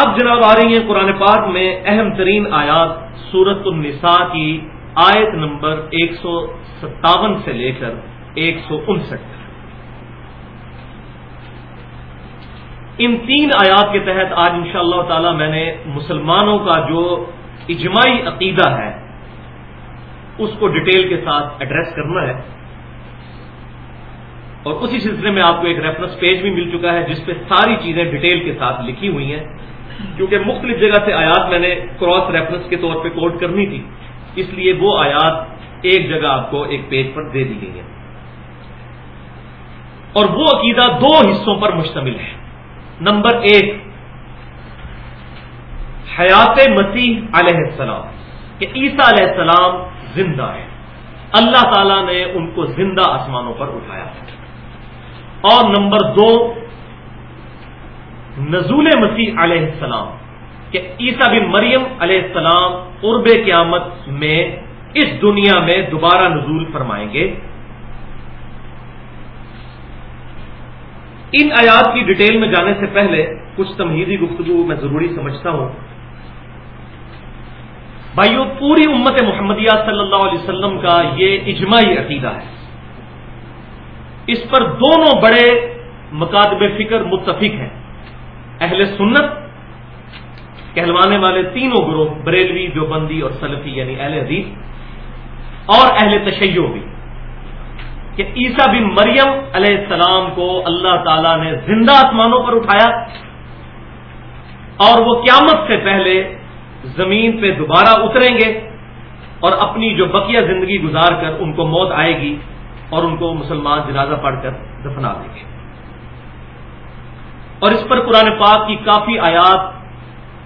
اب جناب آ رہی ہیں قرآن پاک میں اہم ترین آیات سورت النساء کی آیت نمبر ایک سو ستاون سے لے کر ایک سو انسٹھ ان تین آیات کے تحت آج ان شاء اللہ تعالی میں نے مسلمانوں کا جو اجماعی عقیدہ ہے، اس کو ڈیٹیل کے ساتھ ایڈریس کرنا ہے۔ اور اسی سلسلے میں آپ کو ایک ریفرنس پیج بھی مل چکا ہے، جس پہ ساری چیزیں ڈیٹیل کے ساتھ لکھی ہوئی ہیں۔ کیونکہ مختلف جگہ سے آیات میں نے کراس ریفرنس کے طور پہ کوٹ کرنی تھی، اس لیے وہ آیات ایک جگہ آپ کو ایک پیج پر دے دی گئی ہے اور وہ عقیدہ دو حصوں پر مشتمل ہے۔ نمبر ایک، حیات مسیح علیہ السلام، کہ عیسیٰ علیہ السلام زندہ ہے۔ اللہ تعالیٰ نے ان کو زندہ آسمانوں پر اٹھایا۔ ہے اور نمبر دو نزول مسیح علیہ السلام کہ عیسیٰ بن مریم علیہ السلام قرب قیامت میں اس دنیا میں دوبارہ نزول فرمائیں گے۔ ان آیات کی ڈیٹیل میں جانے سے پہلے کچھ تمہیدی گفتگو میں ضروری سمجھتا ہوں۔ بھائیو، پوری امت محمدیہ صلی اللہ علیہ وسلم کا یہ اجماعی عقیدہ ہے۔ اس پر دونوں بڑے مکاتب فکر متفق ہیں۔ اہل سنت کہلوانے والے تینوں گروہ، بریلوی، دیوبندی اور سلفی یعنی اہل حدیث اور اہل تشیع بھی، کہ عیسیٰ بن مریم علیہ السلام کو اللہ تعالی نے زندہ آسمانوں پر اٹھایا اور وہ قیامت سے پہلے زمین پہ دوبارہ اتریں گے اور اپنی جو بقیہ زندگی گزار کر ان کو موت آئے گی اور ان کو مسلمان جنازہ پڑھ کر دفنا دیں گے۔ اور اس پر قرآن پاک کی کافی آیات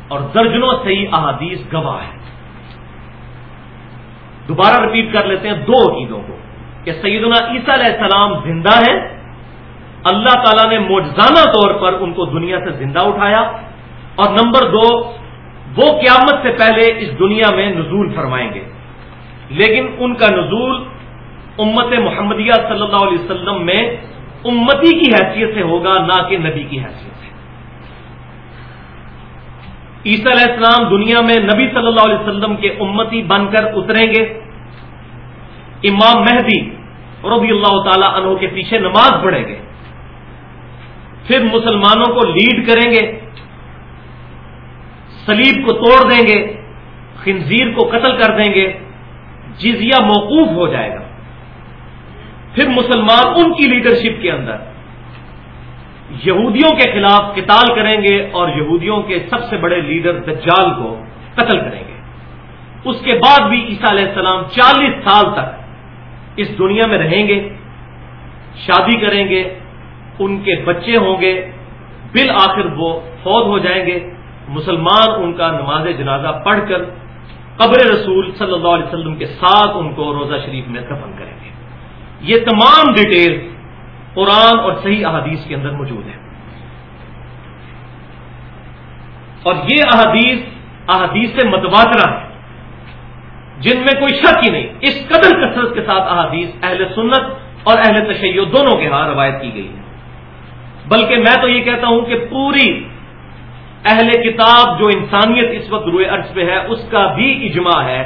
اور درجنوں صحیح احادیث گواہ ہے دوبارہ رپیٹ کر لیتے ہیں دو عقیدوں کو کہ سیدنا عیسیٰ علیہ السلام زندہ ہے اللہ تعالیٰ نے موجزانہ طور پر ان کو دنیا سے زندہ اٹھایا۔ اور نمبر دو، وہ قیامت سے پہلے اس دنیا میں نزول فرمائیں گے۔ لیکن ان کا نزول امت محمدیہ صلی اللہ علیہ وسلم میں امتی کی حیثیت سے ہوگا، نہ کہ نبی کی حیثیت عیسی علیہ السلام دنیا میں نبی صلی اللہ علیہ وسلم کے امتی بن کر اتریں گے۔ امام مہدی رضی اللہ تعالی عنہ کے پیچھے نماز پڑھیں گے۔ پھر مسلمانوں کو لیڈ کریں گے۔ سلیب کو توڑ دیں گے۔ خنزیر کو قتل کر دیں گے۔ جزیہ موقوف ہو جائے گا۔ پھر مسلمان ان کی لیڈرشپ کے اندر یہودیوں کے خلاف قتال کریں گے اور یہودیوں کے سب سے بڑے لیڈر دجال کو قتل کریں گے۔ اس کے بعد بھی عیسیٰ علیہ السلام چالیس سال تک اس دنیا میں رہیں گے، شادی کریں گے، ان کے بچے ہوں گے، بالآخر وہ فوت ہو جائیں گے۔ مسلمان ان کا نماز جنازہ پڑھ کر قبر رسول صلی اللہ علیہ وسلم کے ساتھ ان کو روزہ شریف میں دفن کریں گے۔ یہ تمام ڈیٹیل قرآن اور صحیح احادیث کے اندر موجود ہے اور یہ احادیث احادیث سے متبادرہ ہے جن میں کوئی شک ہی نہیں، اس قدر کثرت کے ساتھ احادیث اہل سنت اور اہل تشیع دونوں کے ہاں روایت کی گئی ہے بلکہ میں تو یہ کہتا ہوں کہ پوری اہل کتاب جو انسانیت اس وقت روئے عرض پہ ہے، اس کا بھی اجماع ہے،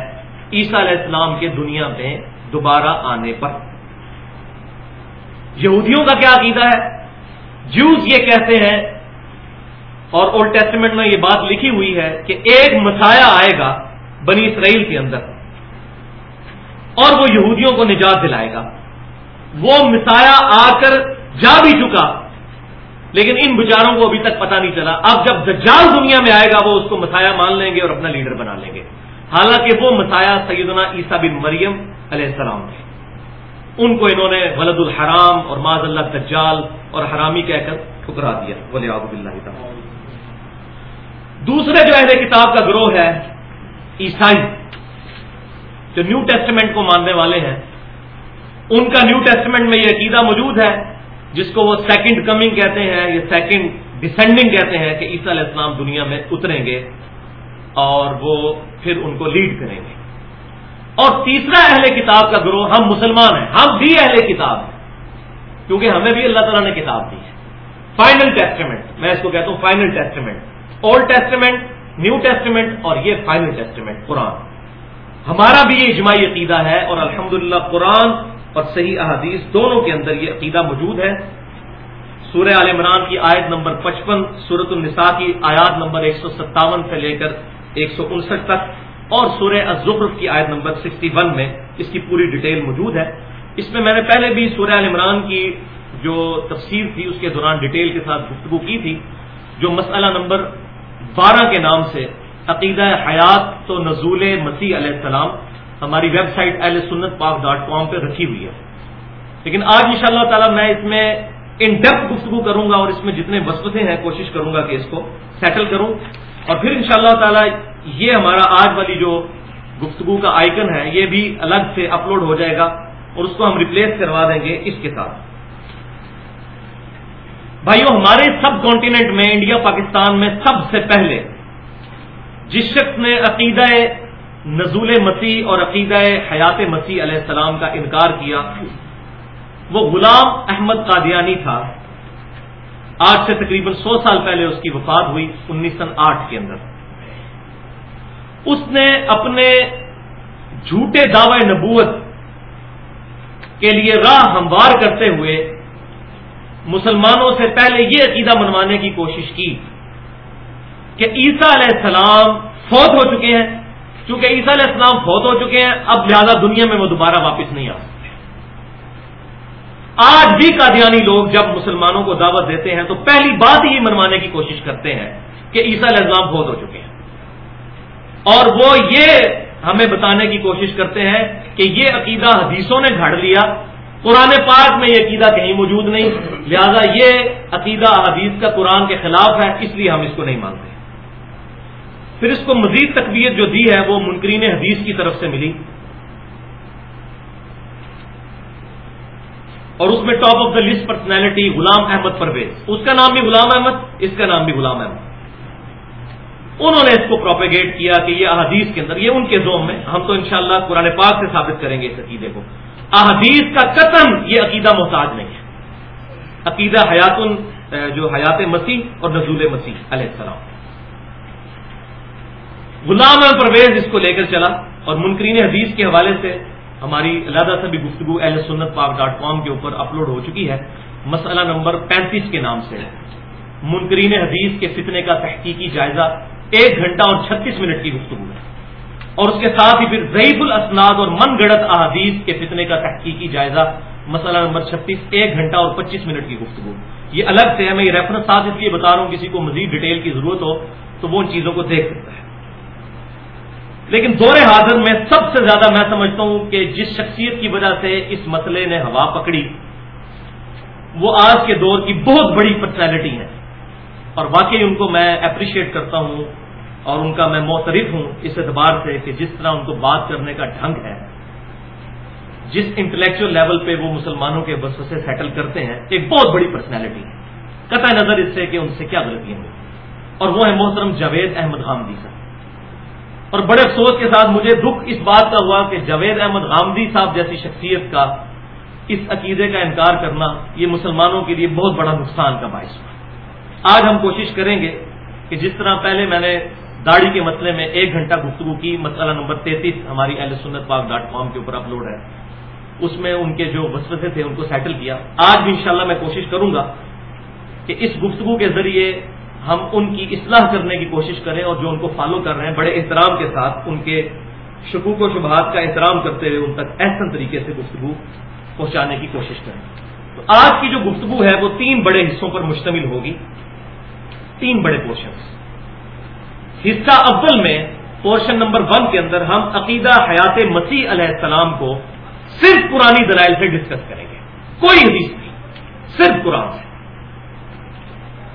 عیسیٰ علیہ السلام کے دنیا میں دوبارہ آنے پر۔ یہودیوں کا کیا عقیدہ ہے؟ جوز یہ کہتے ہیں، اور اولڈ ٹیسٹمنٹ میں یہ بات لکھی ہوئی ہے کہ ایک مسایا آئے گا بنی اسرائیل کے اندر، اور وہ یہودیوں کو نجات دلائے گا۔ وہ مسایا آ کر جا بھی چکا، لیکن ان بچاروں کو ابھی تک پتہ نہیں چلا۔ اب جب دجال دنیا میں آئے گا، وہ اس کو مسایا مان لیں گے اور اپنا لیڈر بنا لیں گے۔ حالانکہ وہ مسایا سیدنا عیسیٰ بن مریم علیہ السلام تھے۔ ان کو انہوں نے ولد الحرام اور معذ اللہ دجال اور حرامی کہہ کر ٹھکرا دیا بولے آب اللہ تعالی۔ دوسرے جو اہل کتاب کا گروہ ہے، عیسائی، جو نیو ٹیسٹمنٹ کو ماننے والے ہیں، ان کا نیو ٹیسٹمنٹ میں یہ عقیدہ موجود ہے، جس کو وہ سیکنڈ کمنگ کہتے ہیں، یا سیکنڈ ڈسینڈنگ کہتے ہیں، کہ عیسیٰ علیہ السلام دنیا میں اتریں گے اور وہ پھر ان کو لیڈ کریں گے۔ اور تیسرا اہل کتاب کا گروہ ہم مسلمان ہیں، ہم بھی اہل کتاب ہیں۔ کیونکہ ہمیں بھی اللہ تعالیٰ نے کتاب دی ہے۔ فائنل ٹیسٹمنٹ میں اس کو کہتا ہوں final testament old testament new testament اور یہ فائنل ٹیسٹیمنٹ قرآن۔ ہمارا بھی یہ اجماعی عقیدہ ہے اور الحمدللہ قرآن اور صحیح احادیث دونوں کے اندر یہ عقیدہ موجود ہے۔ سورہ عال عمران کی آیت نمبر پچپن سورت النساء کی آیات نمبر ایک سو ستاون سے لے کر ایک سو انسٹھ تک۔ اور سورہ الزخرف کی آیت نمبر سکسٹی ون میں اس کی پوری ڈیٹیل موجود ہے۔ اس میں میں نے پہلے بھی سورہ عمران کی جو تفسیر تھی، اس کے دوران ڈیٹیل کے ساتھ گفتگو کی تھی، جو مسئلہ نمبر بارہ کے نام سے عقیدہ حیات تو نزول مسیح علیہ السلام ہماری ویب سائٹ اہل سنت پاک ڈاٹ کام پہ رکھی ہوئی ہے۔ لیکن آج ان شاء اللہ تعالی میں اس میں ان ڈیپتھ گفتگو کروں گا اور اس میں جتنے وسوسے ہیں، کوشش کروں گا کہ اس کو سیٹل کروں۔ اور پھر ان شاء اللہ تعالی یہ ہمارا آج والی جو گفتگو کا آئکن ہے، یہ بھی الگ سے اپلوڈ ہو جائے گا اور اس کو ہم ریپلیس کروا دیں گے اس کے ساتھ۔ بھائیو، ہمارے سب کانٹیننٹ میں، انڈیا، پاکستان میں سب سے پہلے جس شخص نے عقیدہ نزول مسیح اور عقیدہ حیات مسیح علیہ السلام کا انکار کیا، وہ غلام احمد قادیانی تھا۔ آج سے تقریباً سو سال پہلے اس کی وفات ہوئی، انیس سو آٹھ کے اندر۔ اس نے اپنے جھوٹے دعوی نبوت کے لیے راہ ہموار کرتے ہوئے مسلمانوں سے پہلے یہ عقیدہ منوانے کی کوشش کی کہ عیسیٰ علیہ السلام فوت ہو چکے ہیں۔ چونکہ عیسیٰ علیہ السلام فوت ہو چکے ہیں، اب لہذا دنیا میں وہ دوبارہ واپس نہیں آ سکتے آج بھی قادیانی لوگ جب مسلمانوں کو دعوت دیتے ہیں تو پہلی بات ہی منوانے کی کوشش کرتے ہیں کہ عیسیٰ علیہ السلام فوت ہو چکے ہیں۔ اور وہ یہ ہمیں بتانے کی کوشش کرتے ہیں کہ یہ عقیدہ حدیثوں نے گھڑ لیا۔ قرآن پاک میں یہ عقیدہ کہیں موجود نہیں، لہذا یہ عقیدہ حدیث کا قرآن کے خلاف ہے، اس لیے ہم اس کو نہیں مانتے۔ پھر اس کو مزید تقویت جو دی ہے وہ منکرین حدیث کی طرف سے ملی۔ اور اس میں top of the list personality Ghulam Ahmad Pervez. اس کا نام بھی غلام احمد، اس کا نام بھی غلام احمد. انہوں نے اس کو پروپیگیٹ کیا کہ یہ احادیث کے اندر، یہ ان کے زوم میں، ہم تو انشاءاللہ قرآن پاک سے ثابت کریں گے اس عقیدے کو. احادیث کا قتم یہ عقیدہ محتاج نہیں ہے. عقیدہ حیات جو حیات مسیح اور نزول مسیح علیہ السلام. غلام پرویز اس کو لے کر چلا اور منکرین حدیث کے حوالے سے ہماری علیحدہ سے بھی گفتگو اہل سنت پاک ڈاٹ کام کے اوپر اپلوڈ ہو چکی ہے۔ مسئلہ نمبر پینتیس کے نام سے۔ منکرین حدیث کے فتنے کا تحقیقی جائزہ ایک گھنٹہ اور چھتیس منٹ کی گفتگو ہے۔ اور اس کے ساتھ ہی پھر ضعیف الاسناد اور من گڑت احادیث کے فتنے کا تحقیقی جائزہ مسئلہ نمبر چھتیس، ایک گھنٹہ اور پچیس منٹ کی گفتگو۔ یہ الگ سے ہے، میں یہ ریفرنس ساتھ اس لیے بتا رہا ہوں، کسی کو مزید ڈیٹیل کی ضرورت ہو تو وہ ان چیزوں کو دیکھ سکتا ہے۔ لیکن دور حاضر میں سب سے زیادہ میں سمجھتا ہوں کہ جس شخصیت کی وجہ سے اس مسئلے نے ہوا پکڑی، وہ آج کے دور کی بہت بڑی پرسنالٹی ہے۔ اور واقعی ان کو میں اپریشیٹ کرتا ہوں اور ان کا میں موترف ہوں اس اعتبار سے کہ جس طرح ان کو بات کرنے کا ڈھنگ ہے۔ جس انٹلیکچل لیول پہ وہ مسلمانوں کے بس سے سیٹل کرتے ہیں، ایک بہت بڑی پرسنالٹی ہے۔ قطع نظر اس سے کہ ان سے کیا غلطیاں ہوئی۔ اور وہ ہے محترم جاوید احمد غامدی صاحب۔ اور بڑے افسوس کے ساتھ مجھے دکھ اس بات کا ہوا کہ جاوید احمد غامدی صاحب جیسی شخصیت کا اس عقیدے کا انکار کرنا یہ مسلمانوں کے لیے بہت بڑا نقصان کا باعث ہوا۔ آج ہم کوشش کریں گے کہ جس طرح پہلے میں نے داڑھی کے مسئلے میں ایک گھنٹہ گفتگو کی، مسئلہ نمبر تینتیس، ہماری اہل سنت پاک ڈاٹ کام کے اوپر اپلوڈ ہے۔ اس میں ان کے جو وسوسے تھے ان کو سیٹل کیا۔ آج بھی انشاءاللہ میں کوشش کروں گا کہ اس گفتگو کے ذریعے ہم ان کی اصلاح کرنے کی کوشش کریں اور جو ان کو فالو کر رہے ہیں، بڑے احترام کے ساتھ ان کے شکوک و شبہات کا احترام کرتے ہوئے ان تک احسن طریقے سے گفتگو پہنچانے کی کوشش کریں۔ تو آج کی جو گفتگو ہے، وہ تین بڑے حصوں پر مشتمل ہوگی۔ تین بڑے پورشنس حصہ اول میں پورشن نمبر ون کے اندر ہم عقیدہ حیات مسیح علیہ السلام کو صرف پرانی دلائل سے ڈسکس کریں گے۔ کوئی حدیث نہیں۔ صرف قرآن۔ سے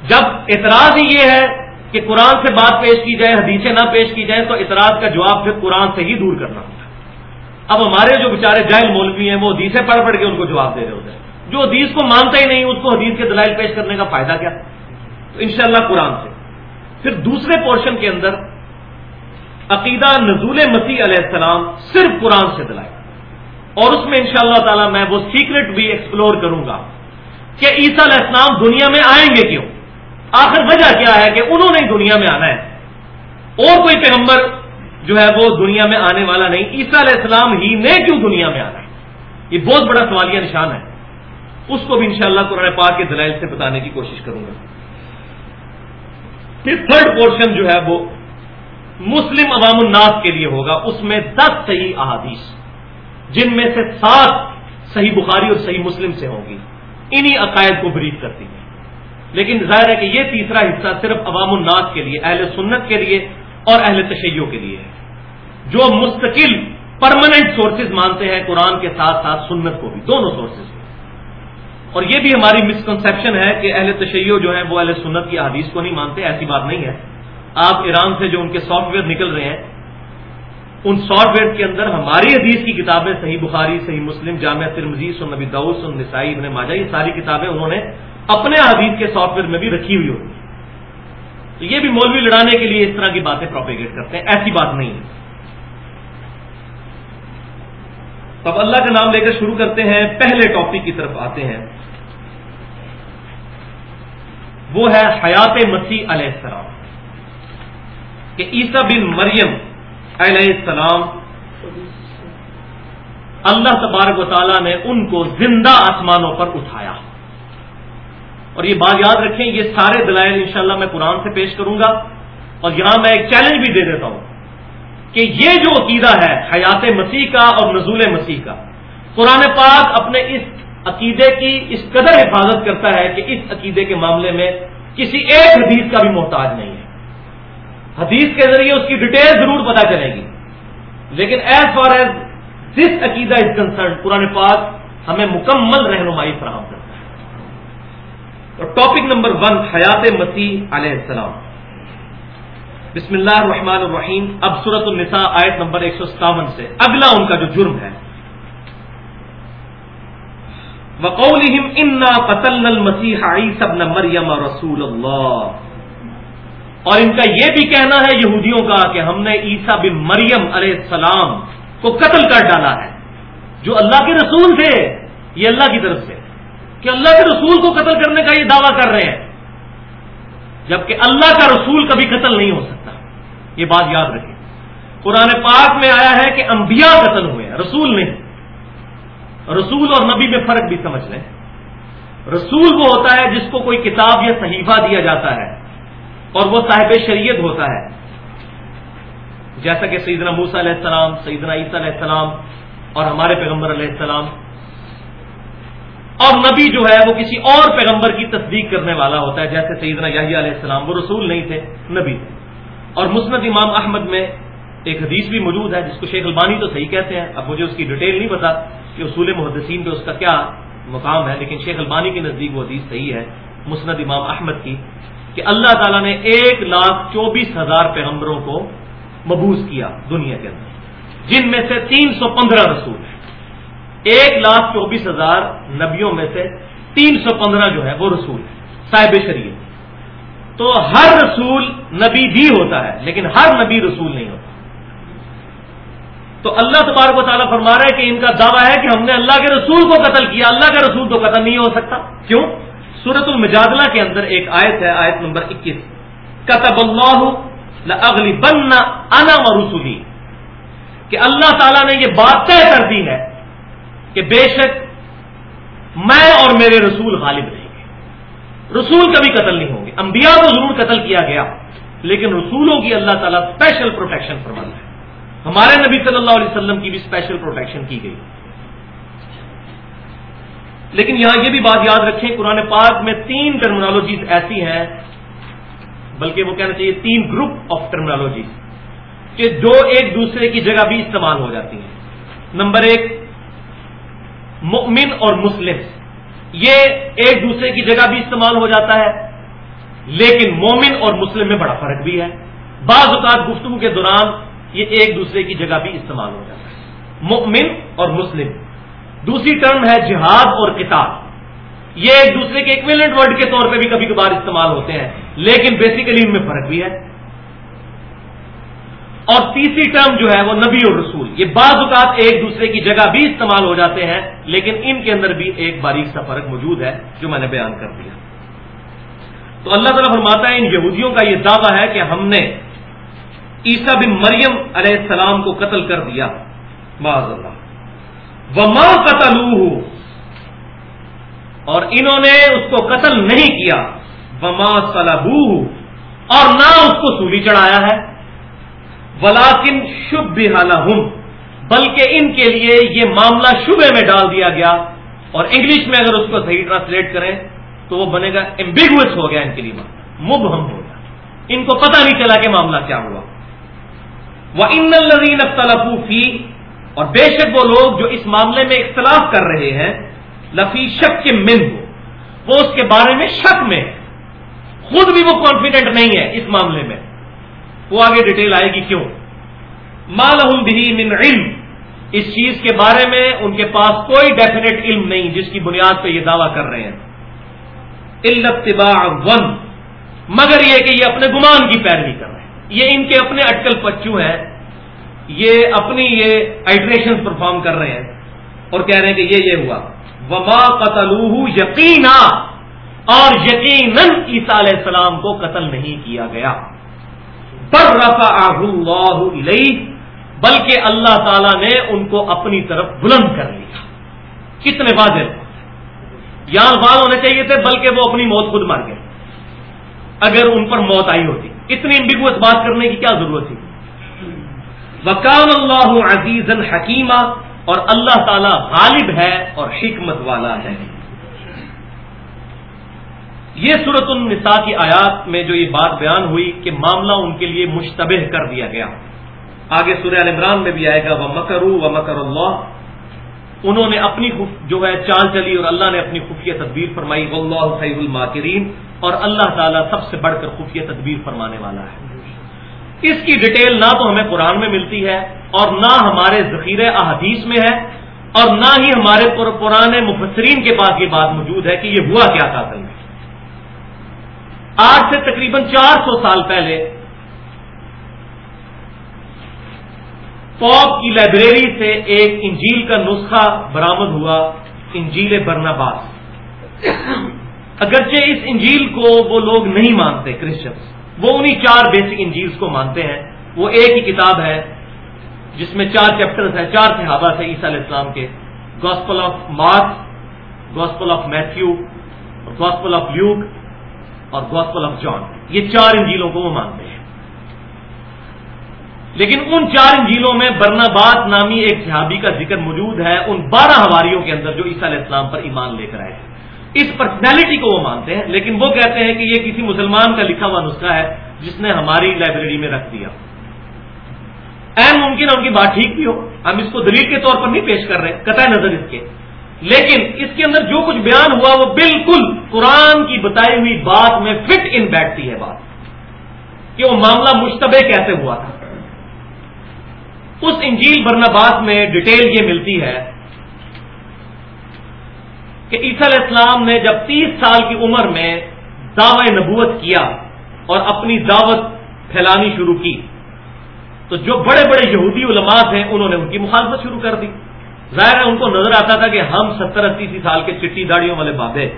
جب اعتراض ہی یہ ہے کہ قرآن سے بات پیش کی جائے، حدیثیں نہ پیش کی جائیں، تو اعتراض کا جواب پھر قرآن سے ہی دور کرنا ہوتا ہے۔ اب ہمارے جو بیچارے جائل مولوی ہیں، وہ حدیثیں پڑھ پڑھ کے ان کو جواب دے رہے ہوتے ہیں۔ جو حدیث کو مانتا ہی نہیں، اس کو حدیث کے دلائل پیش کرنے کا فائدہ کیا؟ تو انشاءاللہ قرآن سے۔ پھر دوسرے پورشن کے اندر عقیدہ نزول مسیح علیہ السلام صرف قرآن سے دلائے اور اس میں انشاءاللہ تعالی میں وہ سیکرٹ بھی ایکسپلور کروں گا کہ عیسیٰ علیہ السلام دنیا میں آئیں گے کیوں؟ آخر وجہ کیا ہے کہ انہوں نے دنیا میں آنا ہے؟ اور کوئی پیغمبر جو ہے وہ دنیا میں آنے والا نہیں، عیسیٰ علیہ السلام ہی نے کیوں دنیا میں آنا ہے؟ یہ بہت بڑا سوالیہ نشان ہے۔ اس کو بھی انشاءاللہ قرآن پاک کے دلائل سے بتانے کی کوشش کروں گا۔ پھر تھرڈ پورشن جو ہے وہ مسلم عوام الناس کے لیے ہوگا۔ اس میں دس صحیح احادیث، جن میں سے سات صحیح بخاری اور صحیح مسلم سے ہوں گی۔ انہی عقائد کو بریف کرتی ہیں۔ لیکن ظاہر ہے کہ یہ تیسرا حصہ صرف عوام الناس کے لیے، اہل سنت کے لیے اور اہل تشیعوں کے لیے ہے۔ جو مستقل پرماننٹ سورسز مانتے ہیں قرآن کے ساتھ ساتھ سنت کو بھی، دونوں سورسز اور یہ بھی ہماری مسکنسپشن ہے کہ اہل تشیع جو ہیں وہ اہل سنت کی حدیث کو نہیں مانتے، ایسی بات نہیں ہے۔ آپ ایران سے جو ان کے سافٹ ویئر نکل رہے ہیں، ان سافٹ ویئر کے اندر ہماری حدیث کی کتابیں، صحیح بخاری، صحیح مسلم جامعہ ترمزی سن نبی دعود سن نسائی، ابن ماجا یہ ساری کتابیں انہوں نے اپنے حدیث کے سافٹ ویئر میں بھی رکھی ہوئی ہوگی تو یہ بھی مولوی لڑانے کے لیے اس طرح کی باتیں پروپیگیٹ کرتے ہیں، ایسی بات نہیں ہے۔ تب اللہ کا نام لے کر شروع کرتے ہیں، پہلے ٹاپک کی طرف آتے ہیں۔ وہ ہے حیات مسیح علیہ السلام۔ کہ عیسیٰ بن مریم علیہ السلام، اللہ تبارک و تعالیٰ نے ان کو زندہ آسمانوں پر اٹھایا۔ اور یہ بات یاد رکھیں، یہ سارے دلائل انشاءاللہ میں قرآن سے پیش کروں گا اور یہاں میں ایک چیلنج بھی دے دیتا ہوں کہ یہ جو عقیدہ ہے، حیات مسیح کا اور نزول مسیح کا، قرآن پاک اپنے اس عقیدے کی اس قدر حفاظت کرتا ہے کہ اس عقیدے کے معاملے میں کسی ایک حدیث کا بھی محتاج نہیں ہے۔ حدیث کے ذریعے اس کی ڈیٹیل ضرور پتا چلے گی۔ لیکن ایز فار ایز دس عقیدہ از کنسرن قرآن پاک ہمیں مکمل رہنمائی فراہم کرتا ہے۔ اور ٹاپک نمبر ون حیات مسیح علیہ السلام. بسم اللہ الرحمن الرحیم. اب صورت النساء آیت نمبر ایک سو ستاون سے اگلا ان کا جو جرم ہے. وقولہم انا قتلنا المسیح عیسی ابن مریم رسول اللہ اور ان کا یہ بھی کہنا ہے یہودیوں کا کہ ہم نے عیسیٰ بن مریم علیہ السلام کو قتل کر ڈالا ہے. جو اللہ کے رسول تھے، یہ اللہ کی طرف سے. کہ اللہ کے رسول کو قتل کرنے کا یہ دعویٰ کر رہے ہیں۔ جبکہ اللہ کا رسول کبھی قتل نہیں ہو سکتا۔ یہ بات یاد رکھیں۔ قرآن پاک میں آیا ہے کہ انبیاء قتل ہوئے ہیں، رسول نہیں۔ رسول اور نبی میں فرق بھی سمجھ لیں۔ رسول وہ ہوتا ہے جس کو کوئی کتاب یا صحیفہ دیا جاتا ہے اور وہ صاحب شریعت ہوتا ہے۔ جیسا کہ سیدنا موسا علیہ السلام، سیدنا عیسیٰ علیہ السلام اور ہمارے پیغمبر علیہ السلام اور نبی جو ہے وہ کسی اور پیغمبر کی تصدیق کرنے والا ہوتا ہے، جیسے سیدنا یاہی علیہ السلام، وہ رسول نہیں تھے، نبی تھے۔ اور مسند امام احمد میں ایک حدیث بھی موجود ہے، جس کو شیخ البانی تو صحیح کہتے ہیں، اب مجھے اس کی ڈیٹیل نہیں پتا کہ اصول محدثین پہ اس کا کیا مقام ہے، لیکن شیخ البانی کے نزدیک وہ حدیث صحیح ہے، مسند امام احمد کی، کہ اللہ تعالیٰ نے ایک لاکھ چوبیس ہزار پیغمبروں کو مبوس کیا دنیا کے اندر، جن میں سے تین سو پندرہ رسول ہیں۔ ایک لاکھ چوبیس ہزار نبیوں میں سے تین سو پندرہ جو ہے وہ رسول ہے صاحب شریعت۔ تو ہر رسول نبی بھی ہوتا ہے، لیکن ہر نبی رسول نہیں ہوتا۔ تو اللہ تبارک و تعالیٰ فرما رہا ہے کہ ان کا دعویٰ ہے کہ ہم نے اللہ کے رسول کو قتل کیا، اللہ کا رسول تو قتل نہیں ہو سکتا۔ کیوں؟ سورت المجادلہ کے اندر ایک آیت ہے، آیت نمبر اکیس۔ کتب اللہ اگلی بن انا و رسولی کہ اللہ تعالیٰ نے یہ بات طے کر دی ہے کہ بے شک میں اور میرے رسول غالب رہیں گے۔ رسول کبھی قتل نہیں ہوں گے۔ انبیاء کو ضرور قتل کیا گیا، لیکن رسولوں کی اللہ تعالیٰ اسپیشل پروٹیکشن فرماتا ہے۔ ہمارے نبی صلی اللہ علیہ وسلم کی بھی اسپیشل پروٹیکشن کی گئی۔ لیکن یہاں یہ بھی بات یاد رکھیں، قرآن پاک میں تین ٹرمنالوجیز ایسی ہیں، بلکہ وہ کہنا چاہیے تین گروپ آف ٹرمنالوجیز کہ جو ایک دوسرے کی جگہ بھی استعمال ہو جاتی ہیں۔ نمبر ایک مؤمن اور مسلم، یہ ایک دوسرے کی جگہ بھی استعمال ہو جاتا ہے، لیکن مومن اور مسلم میں بڑا فرق بھی ہے۔ بعض اوقات گفتگو کے دوران یہ ایک دوسرے کی جگہ بھی استعمال ہو جاتا ہے۔ مؤمن اور مسلم۔ دوسری ٹرم ہے جہاد اور کتاب یہ ایک دوسرے کے ایکویلنٹ ورڈ کے طور پہ بھی کبھی کبھار استعمال ہوتے ہیں، لیکن بیسیکلی ان میں فرق بھی ہے۔ اور تیسری ٹرم جو ہے وہ نبی اور رسول۔ یہ بعض اوقات ایک دوسرے کی جگہ بھی استعمال ہو جاتے ہیں، لیکن ان کے اندر بھی ایک باریک سا فرق موجود ہے جو میں نے بیان کر دیا۔ تو اللہ تعالیٰ فرماتا ہے، ان یہودیوں کا یہ دعویٰ ہے کہ ہم نے عیسیٰ بن مریم علیہ السلام کو قتل کر دیا۔ معذ اللہ۔ وما قتل اور انہوں نے اس کو قتل نہیں کیا۔ وما صلبو اور نہ اس کو سولی چڑھایا ہے۔ ولاکن شب بلکہ ان کے لیے یہ معاملہ شبے میں ڈال دیا گیا۔ اور انگلش میں اگر اس کو صحیح ٹرانسلیٹ کریں تو وہ بنے گا امبیگوس ہو گیا ان کے لیے۔ مبہم ہو گیا۔ ان کو پتہ نہیں چلا کہ معاملہ کیا ہوا۔ وہ ان الدین فی اور بے شک وہ لوگ جو اس معاملے میں اختلاف کر رہے ہیں لفی شک کے من ہو وہ اس کے بارے میں شک میں خود بھی وہ کانفیڈنٹ نہیں ہے اس معاملے میں۔ وہ آگے ڈیٹیل آئے گی کیوں؟ مالحم بھی من علم۔ اس چیز کے بارے میں ان کے پاس کوئی ڈیفینیٹ علم نہیں جس کی بنیاد پہ یہ دعویٰ کر رہے ہیں۔ التباع ون مگر یہ کہ یہ اپنے گمان کی پیروی کر رہے ہیں۔ یہ ان کے اپنے اٹکل پچو ہیں۔ یہ اپنی یہ آئٹریشن پرفارم کر رہے ہیں۔ اور کہہ رہے ہیں کہ یہ یہ ہوا۔ وما قتل یقینا اور یقیناً عیسیٰ علیہ السلام کو قتل نہیں کیا گیا۔ پر رفا اللہ بلکہ اللہ تعالی نے ان کو اپنی طرف بلند کر لیا۔ کتنے واضح یہاں بال ہونے چاہیے تھے، بلکہ وہ اپنی موت خود مار گئے۔ اگر ان پر موت آئی ہوتی، اتنی امبیگوس بات کرنے کی کیا ضرورت تھی؟ وکان اللہ عزیز الحکیمہ اور اللہ تعالی غالب ہے اور حکمت والا ہے۔ یہ صورت النساء کی آیات میں جو یہ بات بیان ہوئی کہ معاملہ ان کے لیے مشتبہ کر دیا گیا۔ آگے سورہ عمران میں بھی آئے گا وہ مکرو و مکر اللہ انہوں نے اپنی جو ہے چال چلی اور اللہ نے اپنی خفیہ تدبیر فرمائی واللہ خیر الماکرین اور اللہ تعالیٰ سب سے بڑھ کر خفیہ تدبیر فرمانے والا ہے۔ اس کی ڈیٹیل نہ تو ہمیں قرآن میں ملتی ہے اور نہ ہمارے ذخیرہ احادیث میں ہے اور نہ ہی ہمارے پرانے مفسرین کے پاس یہ بات موجود ہے کہ یہ ہوا کیا تھا میں۔ آج سے تقریباً چار سو سال پہلے پوپ کی لائبریری سے ایک انجیل کا نسخہ برامد ہوا، انجیل برناباس۔ اگرچہ اس انجیل کو وہ لوگ نہیں مانتے کرسچنس وہ انہی چار بیسک انجیلس کو مانتے ہیں۔ وہ ایک ہی کتاب ہے، جس میں چار چیپٹرز ہیں، چار صحابہ سے عیسیٰ علیہ السلام کے۔ Gospel of Mark gospel of Matthew gospel of Luke. اور گاسپل آف جان یہ چار انجیلوں کو وہ مانتے ہیں. لیکن ان چار انجیلوں میں برناباد نامی ایک صحابی کا ذکر موجود ہے، ان بارہ ہواریوں کے اندر جو عیسیٰ علیہ السلام پر ایمان لے کر آئے ہیں اس پرسنالٹی کو وہ مانتے ہیں، لیکن وہ کہتے ہیں کہ یہ کسی مسلمان کا لکھا ہوا نسخہ ہے جس نے ہماری لائبریری میں رکھ دیا. این ممکن ہے ان کی بات ٹھیک بھی ہو، ہم اس کو دلیل کے طور پر نہیں پیش کر رہے، قطع نظر اس کے. لیکن اس کے اندر جو کچھ بیان ہوا وہ بالکل قرآن کی بتائی ہوئی بات میں فٹ ان بیٹھتی ہے بات۔ کہ وہ معاملہ مشتبہ کیسے ہوا تھا۔ اس انجیل برنباس میں ڈیٹیل یہ ملتی ہے کہ عیسی علیہ السلام نے جب تیس سال کی عمر میں دعوی نبوت کیا اور اپنی دعوت پھیلانی شروع کی، تو جو بڑے بڑے یہودی علماء تھے انہوں نے ان کی مخالفت شروع کر دی۔ ظاہر ہے ان کو نظر آتا تھا کہ ہم ستر اسی سال کے چٹی داڑیوں والے بابے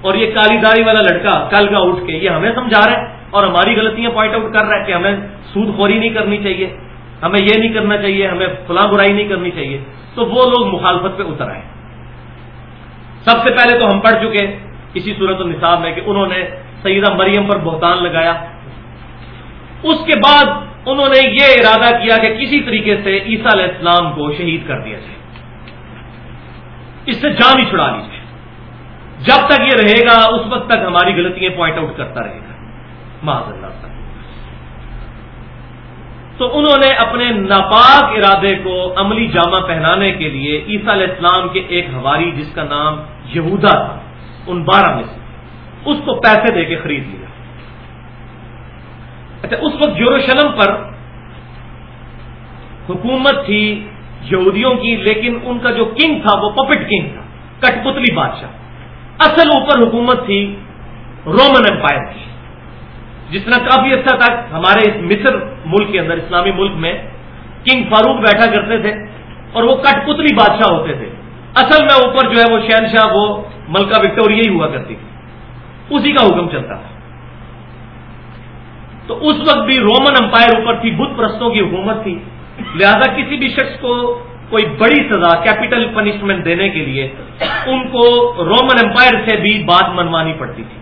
اور یہ کالی داڑھی والا لڑکا کل کا اٹھ کے یہ ہمیں سمجھا رہے اور ہماری غلطیاں پوائنٹ آؤٹ کر رہا ہے کہ ہمیں سود خوری نہیں کرنی چاہیے، ہمیں یہ نہیں کرنا چاہیے، ہمیں فلاں برائی نہیں کرنی چاہیے۔ تو وہ لوگ مخالفت پہ اتر آئے۔ سب سے پہلے تو ہم پڑھ چکے اسی صورت النصاب میں کہ انہوں نے سیدہ مریم پر بہتان لگایا۔ اس کے بعد انہوں نے یہ ارادہ کیا کہ کسی طریقے سے عیسیٰ علیہ السلام کو شہید کر دیا جائے۔ اس سے جان ہی چھڑا لیجیے جب تک یہ رہے گا، اس وقت تک ہماری غلطیاں پوائنٹ آؤٹ کرتا رہے گا۔ معذ اللہ۔ تک تو انہوں نے اپنے ناپاک ارادے کو عملی جامہ پہنانے کے لیے عیسیٰ علیہ السلام کے ایک ہواری جس کا نام یہودا تھا، ان بارہ میں سے، اس کو پیسے دے کے خرید لیا۔ اچھا اس وقت یوروشلم پر حکومت تھی یہودیوں کی، لیکن ان کا جو کنگ تھا، وہ پپٹ کنگ تھا کٹ پتلی بادشاہ۔ اصل اوپر حکومت تھی رومن امپائر کی۔ جس طرح کافی عرصہ تک ہمارے اس مصر ملک کے اندر، اسلامی ملک میں کنگ فاروق بیٹھا کرتے تھے اور وہ کٹ پتلی بادشاہ ہوتے تھے۔ اصل میں اوپر جو ہے وہ شہنشاہ، وہ ملکہ وکٹوریا ہی ہوا کرتی تھی۔ اسی کا حکم چلتا تھا۔ تو اس وقت بھی رومن امپائر اوپر تھی، بت پرستوں کی حکومت تھی۔ لہذا کسی بھی شخص کو کوئی بڑی سزا کیپٹل پنشمنٹ دینے کے لیے ان کو رومن امپائر سے بھی بات منوانی پڑتی تھی۔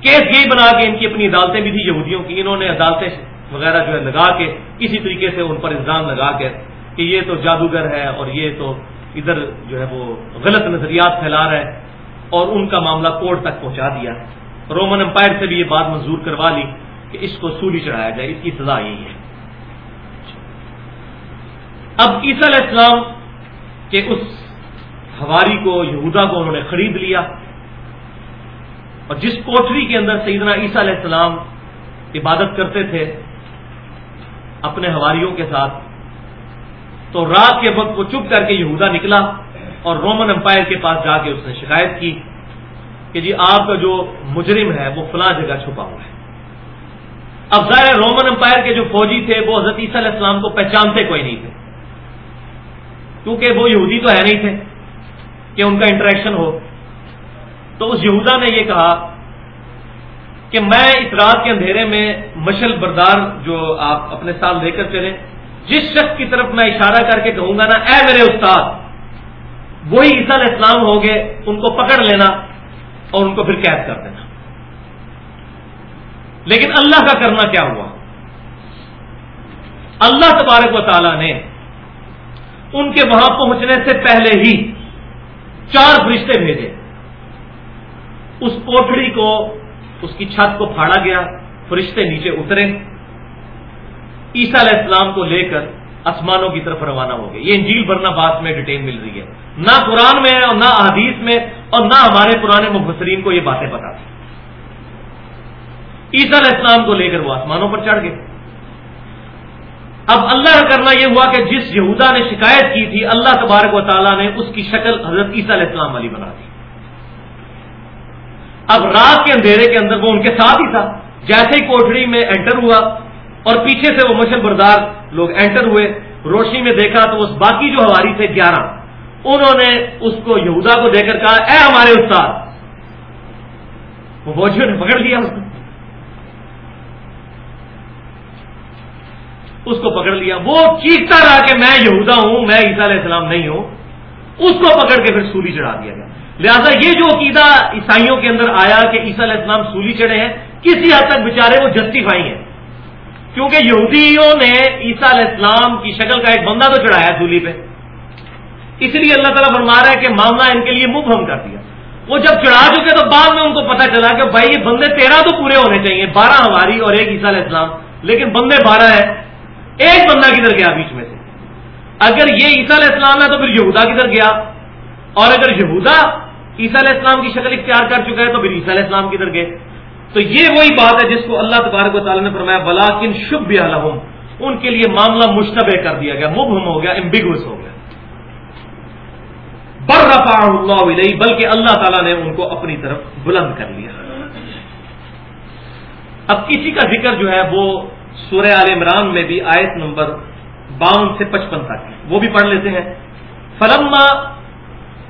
کیس یہی بنا کے ان کی اپنی عدالتیں بھی تھی یہودیوں کی، انہوں نے عدالتیں وغیرہ جو ہے لگا کے کسی طریقے سے ان پر الزام لگا کے کہ یہ تو جادوگر ہے اور یہ تو ادھر جو ہے وہ غلط نظریات پھیلا رہا ہے اور ان کا معاملہ کورٹ تک پہنچا دیا رومن امپائر سے بھی یہ بات منظور کروا لی کہ اس کو سولی چڑھایا جائے، اس کی سزا یہی ہے۔ اب عیسی علیہ السلام کے اس ہواری کو، یہودا کو انہوں نے خرید لیا اور جس کوٹری کے اندر سیدنا عیسیٰ علیہ السلام عبادت کرتے تھے اپنے ہواریوں کے ساتھ، تو رات کے وقت وہ چپ کر کے یہودا نکلا اور رومن امپائر کے پاس جا کے اس نے شکایت کی کہ جی آپ کا جو مجرم ہے وہ فلاں جگہ چھپا ہوا ہے۔ اب ظاہر رومن امپائر کے جو فوجی تھے وہ حضرت عیسیٰ علیہ السلام کو پہچانتے کوئی نہیں تھے۔ کیونکہ وہ یہودی تو ہے نہیں تھے کہ ان کا انٹریکشن ہو۔ تو اس یہودا نے یہ کہا کہ میں اس رات کے اندھیرے میں مشل بردار جو آپ اپنے ساتھ لے کر چلے جس شخص کی طرف میں اشارہ کر کے کہوں گا نا، اے میرے استاد، وہی عیسیٰ علیہ السلام ہو گئے ان کو پکڑ لینا اور ان کو پھر قید کر دینا۔ لیکن اللہ کا کرنا کیا ہوا؟ اللہ تبارک و تعالی نے ان کے وہاں پہنچنے سے پہلے ہی چار فرشتے بھیجے۔ اس کوٹڑی کو، اس کی چھت کو پھاڑا گیا، فرشتے نیچے اترے۔ عیسیٰ علیہ السلام کو لے کر آسمانوں کی طرف روانہ ہو گئے۔ یہ انجیل برنا بات میں ڈیٹیل مل رہی ہے۔ نہ قرآن میں اور نہ احادیث میں اور نہ ہمارے پرانے مفسرین کو یہ باتیں پتا تھی عیسیٰ علیہ السلام کو لے کر وہ آسمانوں پر چڑھ گئے۔ اب اللہ کا کرنا یہ ہوا کہ جس یہودا نے شکایت کی تھی، اللہ تبارک و تعالیٰ نے اس کی شکل حضرت عیسیٰ علیہ السلام والی بنا دی۔ اب رات کے اندھیرے کے اندر وہ ان کے ساتھ ہی تھا۔ جیسے ہی کوٹڑی میں انٹر ہوا اور پیچھے سے وہ مشل بردار لوگ انٹر ہوئے، روشنی میں دیکھا تو اس باقی جو ہواری تھے، گیارہ۔ انہوں نے اس کو یہودا کو دے کر کہا، اے ہمارے استاد، وہ فوجیوں نے پکڑ لیا اس کو۔ اس کو پکڑ لیا۔ وہ چیختا رہا کہ میں یہودا ہوں، میں عیسیٰ علیہ السلام نہیں ہوں۔ اس کو پکڑ کے پھر سولی چڑھا دیا گیا۔ لہذا یہ جو عقیدہ عیسائیوں کے اندر آیا کہ عیسیٰ علیہ السلام سولی چڑھے ہیں، کسی حد تک بےچارے وہ جسٹیفائی ہیں۔ کیونکہ یہودیوں نے عیسیٰ علیہ السلام کی شکل کا ایک بندہ تو چڑھایا سولی پہ۔ اس لیے اللہ تعالیٰ فرما رہا ہے کہ معاملہ ان کے لیے مبہم کر دیا۔ وہ جب چڑھا چکے تو بعد میں ان کو پتا چلا کہ بھائی یہ بندے تیرہ تو پورے ہونے چاہیے، بارہ ہماری اور ایک عیسیٰ علیہ السلام۔ لیکن بندے بارہ ہیں۔ ایک بندہ کدھر گیا بیچ میں سے؟ اگر یہ عیسیٰ علیہ السلام ہے تو پھر یہودا کدھر گیا؟ اور اگر یہودا عیسیٰ علیہ السلام کی شکل اختیار کر چکا ہے تو پھر عیسیٰ علیہ السلام کدھر گئے؟ تو یہ وہی بات ہے جس کو اللہ تبارک و تعالیٰ نے فرمایا بلاکن شب الحم ان کے لیے معاملہ مشتبہ کر دیا گیا، مبہم ہو گیا امبیگوس ہو گیا۔ بر رفا اللہ علیہ بلکہ اللہ تعالیٰ نے ان کو اپنی طرف بلند کر لیا۔ اب کسی کا ذکر جو ہے وہ سورہ عال عمران میں بھی آیت نمبر باون سے پچپن تک وہ بھی پڑھ لیتے ہیں۔ فلما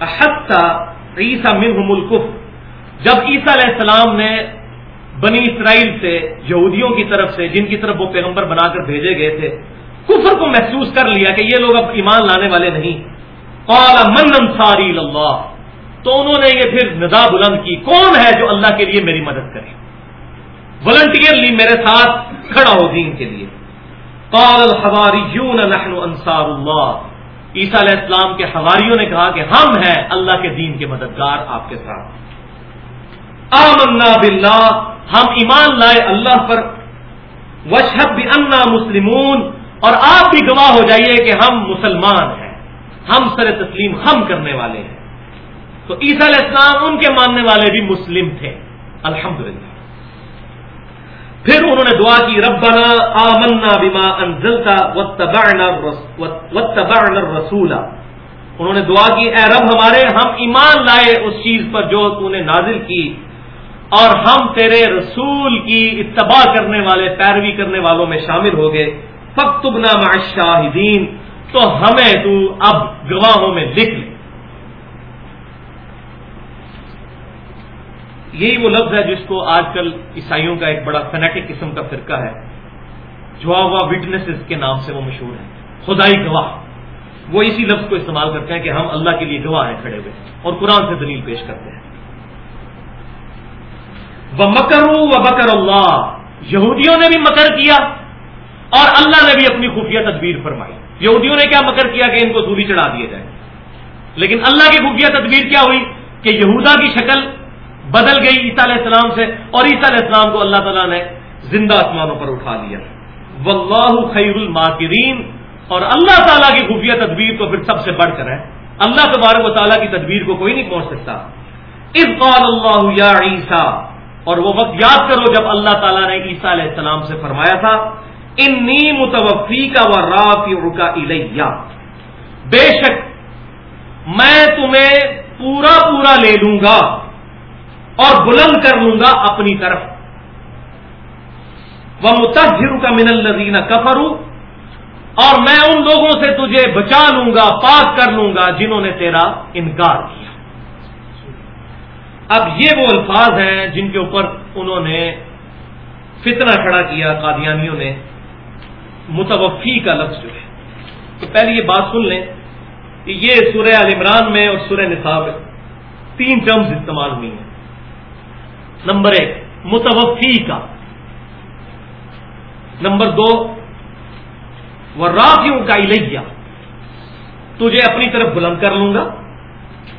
احتا عیسا منہم الکف جب عیسیٰ علیہ السلام نے بنی اسرائیل سے، یہودیوں کی طرف سے، جن کی طرف وہ پیغمبر بنا کر بھیجے گئے تھے، کفر کو محسوس کر لیا کہ یہ لوگ اب ایمان لانے والے نہیں۔ قال من انصاری اللہ۔ تو انہوں نے یہ پھر ندا بلند کی۔ کون ہے جو اللہ کے لیے میری مدد کرے؟ والنٹیئرلی میرے ساتھ کھڑا ہو دین کے لیے۔ قال الحواریون، نحن انصار اللہ۔ عیسیٰ علیہ السلام کے حواریوں نے کہا کہ ہم ہیں اللہ کے دین کے مددگار آپ کے ساتھ۔ آمنا باللہ، ہم ایمان لائے اللہ پر۔ وشب بھی انا مسلمون۔ اور آپ بھی گواہ ہو جائیے کہ ہم مسلمان ہیں۔ ہم سر تسلیم ہم کرنے والے ہیں۔ تو عیسیٰ علیہ السلام، ان کے ماننے والے بھی مسلم تھے۔ الحمدللہ۔ پھر انہوں نے دعا کی، ربنا آمنا بما انزلتا واتبعنا الرسول انہوں نے دعا کی، اے رب ہمارے، ہم ایمان لائے اس چیز پر جو تو نے نازل کی، اور ہم تیرے رسول کی اتباع کرنے والے، پیروی کرنے والوں میں شامل ہو گئے۔ فکتبنا مع شاہدین تو ہمیں تو اب گواہوں میں لکھ لے۔ یہی وہ لفظ ہے جس کو آج کل عیسائیوں کا ایک بڑا فنیٹک قسم کا فرقہ ہے۔ جو ہوا کے نام سے وہ مشہور ہے خدائی گواہ۔ وہ اسی لفظ کو استعمال کرتے ہیں کہ ہم اللہ کے لیے گواہ ہیں کھڑے ہوئے اور قرآن سے دلیل پیش کرتے ہیں۔ وہ مکر و بکر اللہ یہودیوں نے بھی مکر کیا اور اللہ نے بھی اپنی خفیہ تدبیر فرمائی۔ یہودیوں نے کیا مکر کیا کہ ان کو سولی چڑھا دیا جائے لیکن اللہ کی خفیہ تدبیر کیا ہوئی کہ یہودا کی شکل بدل گئی عیسیٰ علیہ السلام سے اور عیسیٰ علیہ السلام کو اللہ تعالیٰ نے زندہ آسمانوں پر اٹھا لیا۔ واللہ خیر الماکرین۔ اور اللہ تعالیٰ کی خفیہ تدبیر تو پھر سب سے بڑھ کر ہے۔ اللہ تبارک و تعالیٰ کی تدبیر کو کوئی نہیں پہنچ سکتا۔ اس قال اللہ یا عیسیٰ۔ اور وہ وقت یاد کرو جب اللہ تعالیٰ نے عیسیٰ علیہ السلام سے فرمایا تھا، انی متوفی کا و رافی رکا بے شک میں تمہیں پورا پورا لے لوں گا۔ اور بلند کر لوں گا اپنی طرف۔ وہ متحر کا من الزین کفرو اور میں ان لوگوں سے تجھے بچا لوں گا، پاک کر لوں گا جنہوں نے تیرا انکار کیا۔ اب یہ وہ الفاظ ہیں جن کے اوپر انہوں نے فتنہ کھڑا کیا قادیانیوں نے۔ متوفی کا لفظ جو ہے۔ تو پہلے یہ بات سن لیں کہ یہ سورہ عال عمران میں اور سورہ نصاب تین ٹرمز استعمال ہوئی ہیں۔ نمبر ایک، متوفی کا۔ نمبر دو وہ رافیوں کا الیا تجھے اپنی طرف بلند کر لوں گا۔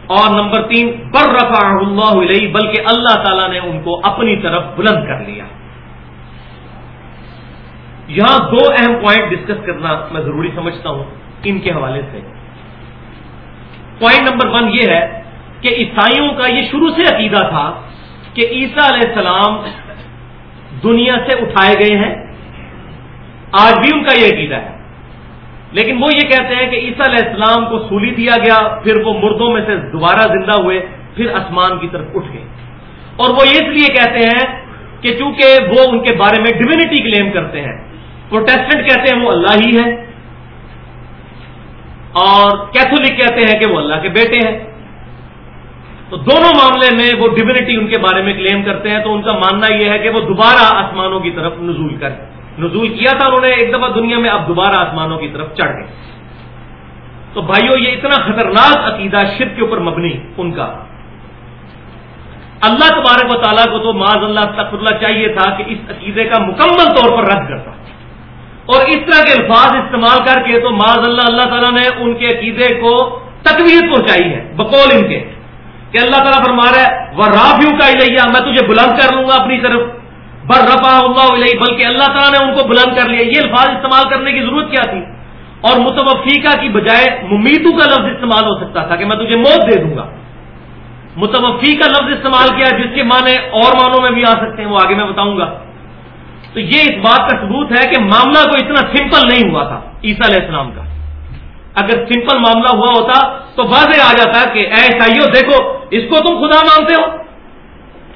اور نمبر تین، بر رفا اللہ علیہ، بلکہ اللہ تعالیٰ نے ان کو اپنی طرف بلند کر لیا۔ یہاں دو اہم پوائنٹ ڈسکس کرنا میں ضروری سمجھتا ہوں ان کے حوالے سے۔ پوائنٹ نمبر ون یہ ہے کہ عیسائیوں کا یہ شروع سے عقیدہ تھا کہ عیسیٰ علیہ السلام دنیا سے اٹھائے گئے ہیں۔ آج بھی ان کا یہ عقیدہ ہے۔ لیکن وہ یہ کہتے ہیں کہ عیسیٰ علیہ السلام کو سولی دیا گیا، پھر وہ مردوں میں سے دوبارہ زندہ ہوئے، پھر آسمان کی طرف اٹھ گئے۔ اور وہ اس لیے کہتے ہیں کہ چونکہ وہ ان کے بارے میں ڈوینٹی کلیم کرتے ہیں پروٹیسٹنٹ کہتے ہیں وہ اللہ ہی ہے۔ اور کیتھولک کہتے ہیں کہ وہ اللہ کے بیٹے ہیں۔ تو دونوں معاملے میں وہ ڈوینٹی ان کے بارے میں کلیم کرتے ہیں تو ان کا ماننا یہ ہے کہ وہ دوبارہ آسمانوں کی طرف نزول کر نزول کیا تھا انہوں نے؟ ایک دفعہ دنیا میں اب دوبارہ آسمانوں کی طرف چڑھ گئے۔ تو بھائیو، یہ اتنا خطرناک عقیدہ شرک کے اوپر مبنی ان کا۔ اللہ تبارک و تعالیٰ کو تو معذ اللہ تخر اللہ چاہیے تھا کہ اس عقیدے کا مکمل طور پر رد کرتا۔ اور اس طرح کے الفاظ استعمال کر کے تو معذ اللہ اللہ تعالیٰ نے ان کے عقیدے کو تقویت پہنچائی ہے، بقول ان کے۔ کہ اللہ تعالیٰ فرما رہا ہے وہ رافیو کا الیا میں تجھے بلند کر لوں گا اپنی طرف۔ بر رفا اللہ علیہ بلکہ اللہ تعالیٰ نے ان کو بلند کر لیا۔ یہ الفاظ استعمال کرنے کی ضرورت کیا تھی؟ اور متوفیقہ کی بجائے ممیتو کا لفظ استعمال ہو سکتا تھا کہ میں تجھے موت دے دوں گا۔ متوفی کا لفظ استعمال کیا جس کے معنی اور معنوں میں بھی آ سکتے ہیں، وہ آگے میں بتاؤں گا۔ تو یہ اس بات کا ثبوت ہے کہ معاملہ کو اتنا سمپل نہیں ہوا تھا، عیسیٰ علیہ السلام کا۔ اگر سمپل معاملہ ہوا ہوتا تو واضح آ جاتا کہ اے عیسائیوں دیکھو، اس کو تم خدا مانتے ہو۔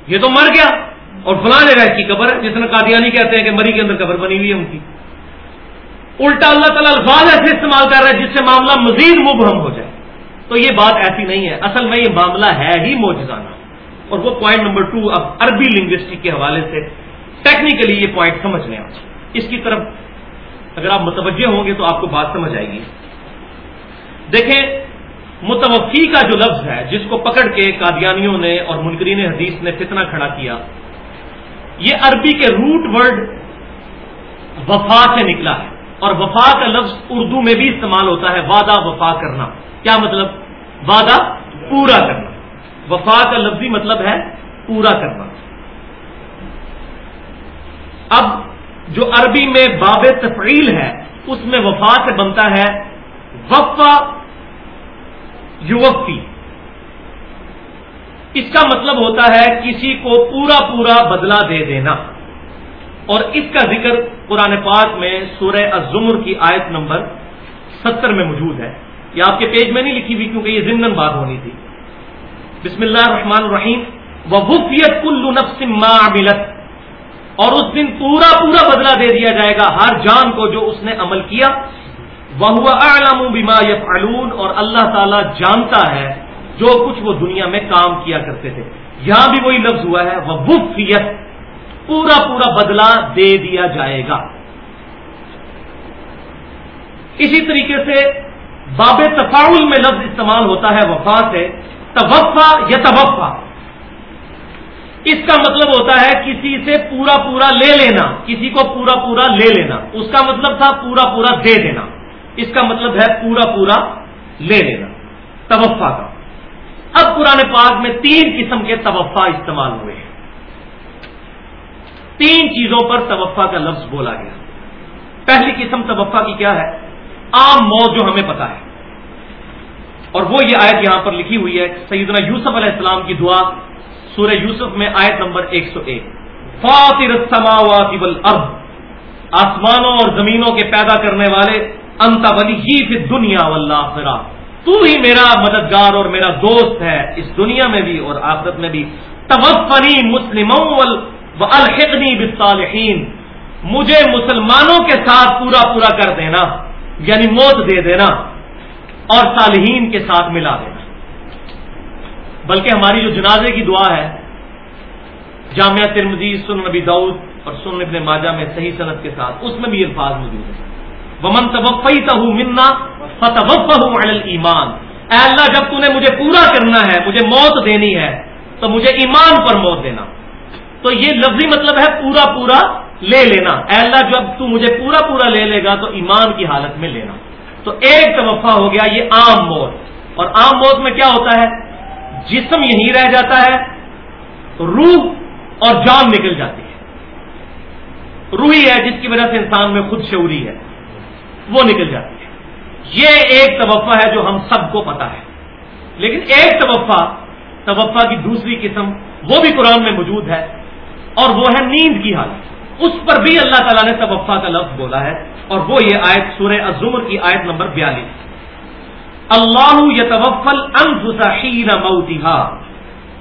یہ تو مر گیا اور فلاں جگہ اس کی قبر ہے، جس نے قادیانی کہتے ہیں کہ مری کے اندر قبر بنی ہوئی ہے ان کی۔ الٹا اللہ تعالیٰ الفاظ ایسے استعمال کر رہا ہے جس سے معاملہ مزید مبہم ہو جائے۔ تو یہ بات ایسی نہیں ہے۔ اصل میں یہ معاملہ ہے ہی موجودانہ اور وہ پوائنٹ نمبر ٹو اب عربی لنگوسٹک کے حوالے سے ٹیکنیکلی یہ پوائنٹ سمجھ لیں آپ اس کی طرف اگر آپ متوجہ ہوں گے تو آپ کو بات سمجھ آئے گی۔ دیکھیں، متوفی کا جو لفظ ہے، جس کو پکڑ کے قادیانیوں نے اور منکرین حدیث نے فتنہ کھڑا کیا، یہ عربی کے روٹ ورڈ وفا سے نکلا ہے۔ اور وفا کا لفظ اردو میں بھی استعمال ہوتا ہے، وعدہ وفا کرنا۔ کیا مطلب؟ وعدہ پورا کرنا۔ وفا کا لفظی مطلب ہے پورا کرنا۔ اب جو عربی میں باب تفعیل ہے، اس میں وفا سے بنتا ہے وفا یوفی اس کا مطلب ہوتا ہے کسی کو پورا پورا بدلہ دے دینا۔ اور اس کا ذکر قرآن پاک میں سورہ الزمر کی آیت نمبر ستر میں موجود ہے۔ یہ آپ کے پیج میں نہیں لکھی ہوئی کیونکہ یہ زندن بات ہونی تھی۔ بسم اللہ الرحمن الرحیم۔ وفیت کل نفس ما عملت۔ اور اس دن پورا پورا بدلہ دے دیا جائے گا ہر جان کو جو اس نے عمل کیا۔ وہ اعلم بما یفعلون اور اللہ تعالی جانتا ہے جو کچھ وہ دنیا میں کام کیا کرتے تھے۔ یہاں بھی وہی لفظ ہوا ہے وہ وفیت پورا پورا بدلہ دے دیا جائے گا۔ اسی طریقے سے باب تفاول میں لفظ استعمال ہوتا ہے، وفا سے۔ توفا یا توفا اس کا مطلب ہوتا ہے کسی سے پورا پورا لے لینا، کسی کو پورا پورا لے لینا۔ اس کا مطلب تھا پورا پورا دے دینا۔ اس کا مطلب ہے پورا پورا لے لینا توفا کا۔ اب پرانے پاک میں تین قسم کے توفا استعمال ہوئے ہیں۔ تین چیزوں پر توفا کا لفظ بولا گیا۔ پہلی قسم توفا کی کیا ہے؟ عام موت جو ہمیں پتا ہے۔ اور وہ یہ آیت یہاں پر لکھی ہوئی ہے، سیدنا یوسف علیہ السلام کی دعا، سورہ یوسف میں آیت نمبر ایک سو ایک۔ فاطر والارض، آسمانوں اور زمینوں کے پیدا کرنے والے انت ولی فی دنیا والآخرہ۔ تو ہی میرا مددگار اور میرا دوست ہے اس دنیا میں بھی اور آخرت میں بھی۔ توفنی مسلم الحقنی بالصالحین مجھے مسلمانوں کے ساتھ پورا پورا کر دینا یعنی موت دے دینا اور صالحین کے ساتھ ملا دینا۔ بلکہ ہماری جو جنازے کی دعا ہے، جامعہ ترمزی سن نبی دعود اور سن ابن ماجہ میں صحیح صنعت کے ساتھ، اس میں بھی الفاظ موجود ہیں۔ ومن توفی تہ منا فتح ایمان اے اللہ، جب تو نے مجھے پورا کرنا ہے، مجھے موت دینی ہے، تو مجھے ایمان پر موت دینا۔ تو یہ لفظی مطلب ہے پورا پورا لے لینا۔ اے اللہ، جب تو مجھے پورا پورا لے لے گا، تو ایمان کی حالت میں لینا۔ تو ایک توفع ہو گیا، یہ عام موت۔ اور عام موت میں کیا ہوتا ہے؟ جسم یہیں رہ جاتا ہے، روح اور جان نکل جاتی ہے۔ روحی ہے جس کی وجہ سے انسان میں خود شعوری ہے۔ وہ نکل جاتی ہے۔ یہ ایک توفع ہے جو ہم سب کو پتا ہے۔ لیکن ایک توفع توفع کی دوسری قسم وہ بھی قرآن میں موجود ہے اور وہ ہے نیند کی حالت۔ اس پر بھی اللہ تعالیٰ نے توفع کا لفظ بولا ہے اور وہ یہ آیت سورہ الزمر کی آیت نمبر بیالیس۔ اللہ یتوفل انفسین موتها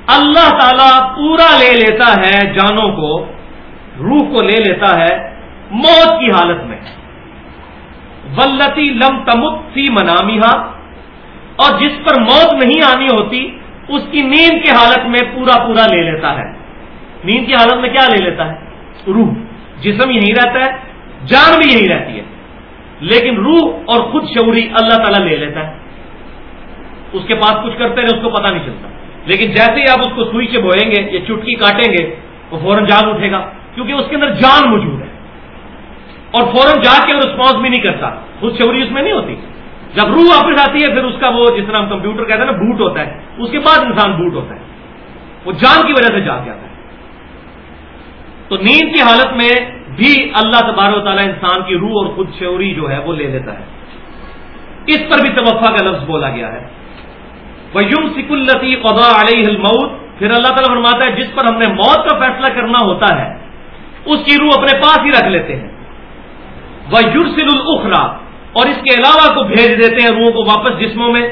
اللہ تعالی پورا لے لیتا ہے جانوں کو، روح کو لے لیتا ہے موت کی حالت میں۔ ولتی لم تمت فی منامیہ اور جس پر موت نہیں آنی ہوتی، اس کی نیند کی حالت میں پورا پورا لے لیتا ہے۔ نیند کی حالت میں کیا لے لیتا ہے؟ روح۔ جسم یہی رہتا ہے، جان بھی یہی رہتی ہے۔ لیکن روح اور خود شعوری اللہ تعالیٰ لے لیتا ہے۔ اس کے پاس کچھ کرتے رہے، اس کو پتا نہیں چلتا۔ لیکن جیسے ہی آپ اس کو سوئی سے بوئیں گے یا چٹکی کاٹیں گے، وہ فوراً جان اٹھے گا۔ کیونکہ اس کے اندر جان موجود ہے۔ اور فوراً جا کے وہ رسپانس بھی نہیں کرتا۔ خود شعوری اس میں نہیں ہوتی۔ جب روح واپس آتی ہے، پھر اس کا وہ جس طرح ہم کمپیوٹر کہتے ہیں نا بوٹ ہوتا ہے۔ اس کے بعد انسان بوٹ ہوتا ہے۔ وہ جان کی وجہ سے جا کے آتا ہے۔ تو نیند کی حالت میں بھی اللہ تبار و تعالیٰ انسان کی روح اور خود شعوری جو ہے، وہ لے لیتا ہے۔ اس پر بھی توفع کا لفظ بولا گیا ہے۔ یم سک التی قدا علیہ الموت۔ پھر اللہ تعالیٰ فرماتا ہے، جس پر ہم نے موت کا فیصلہ کرنا ہوتا ہے، اس کی روح اپنے پاس ہی رکھ لیتے ہیں۔ وہ یورسل الخرا اور اس کے علاوہ کو بھیج دیتے ہیں روحوں کو واپس جسموں میں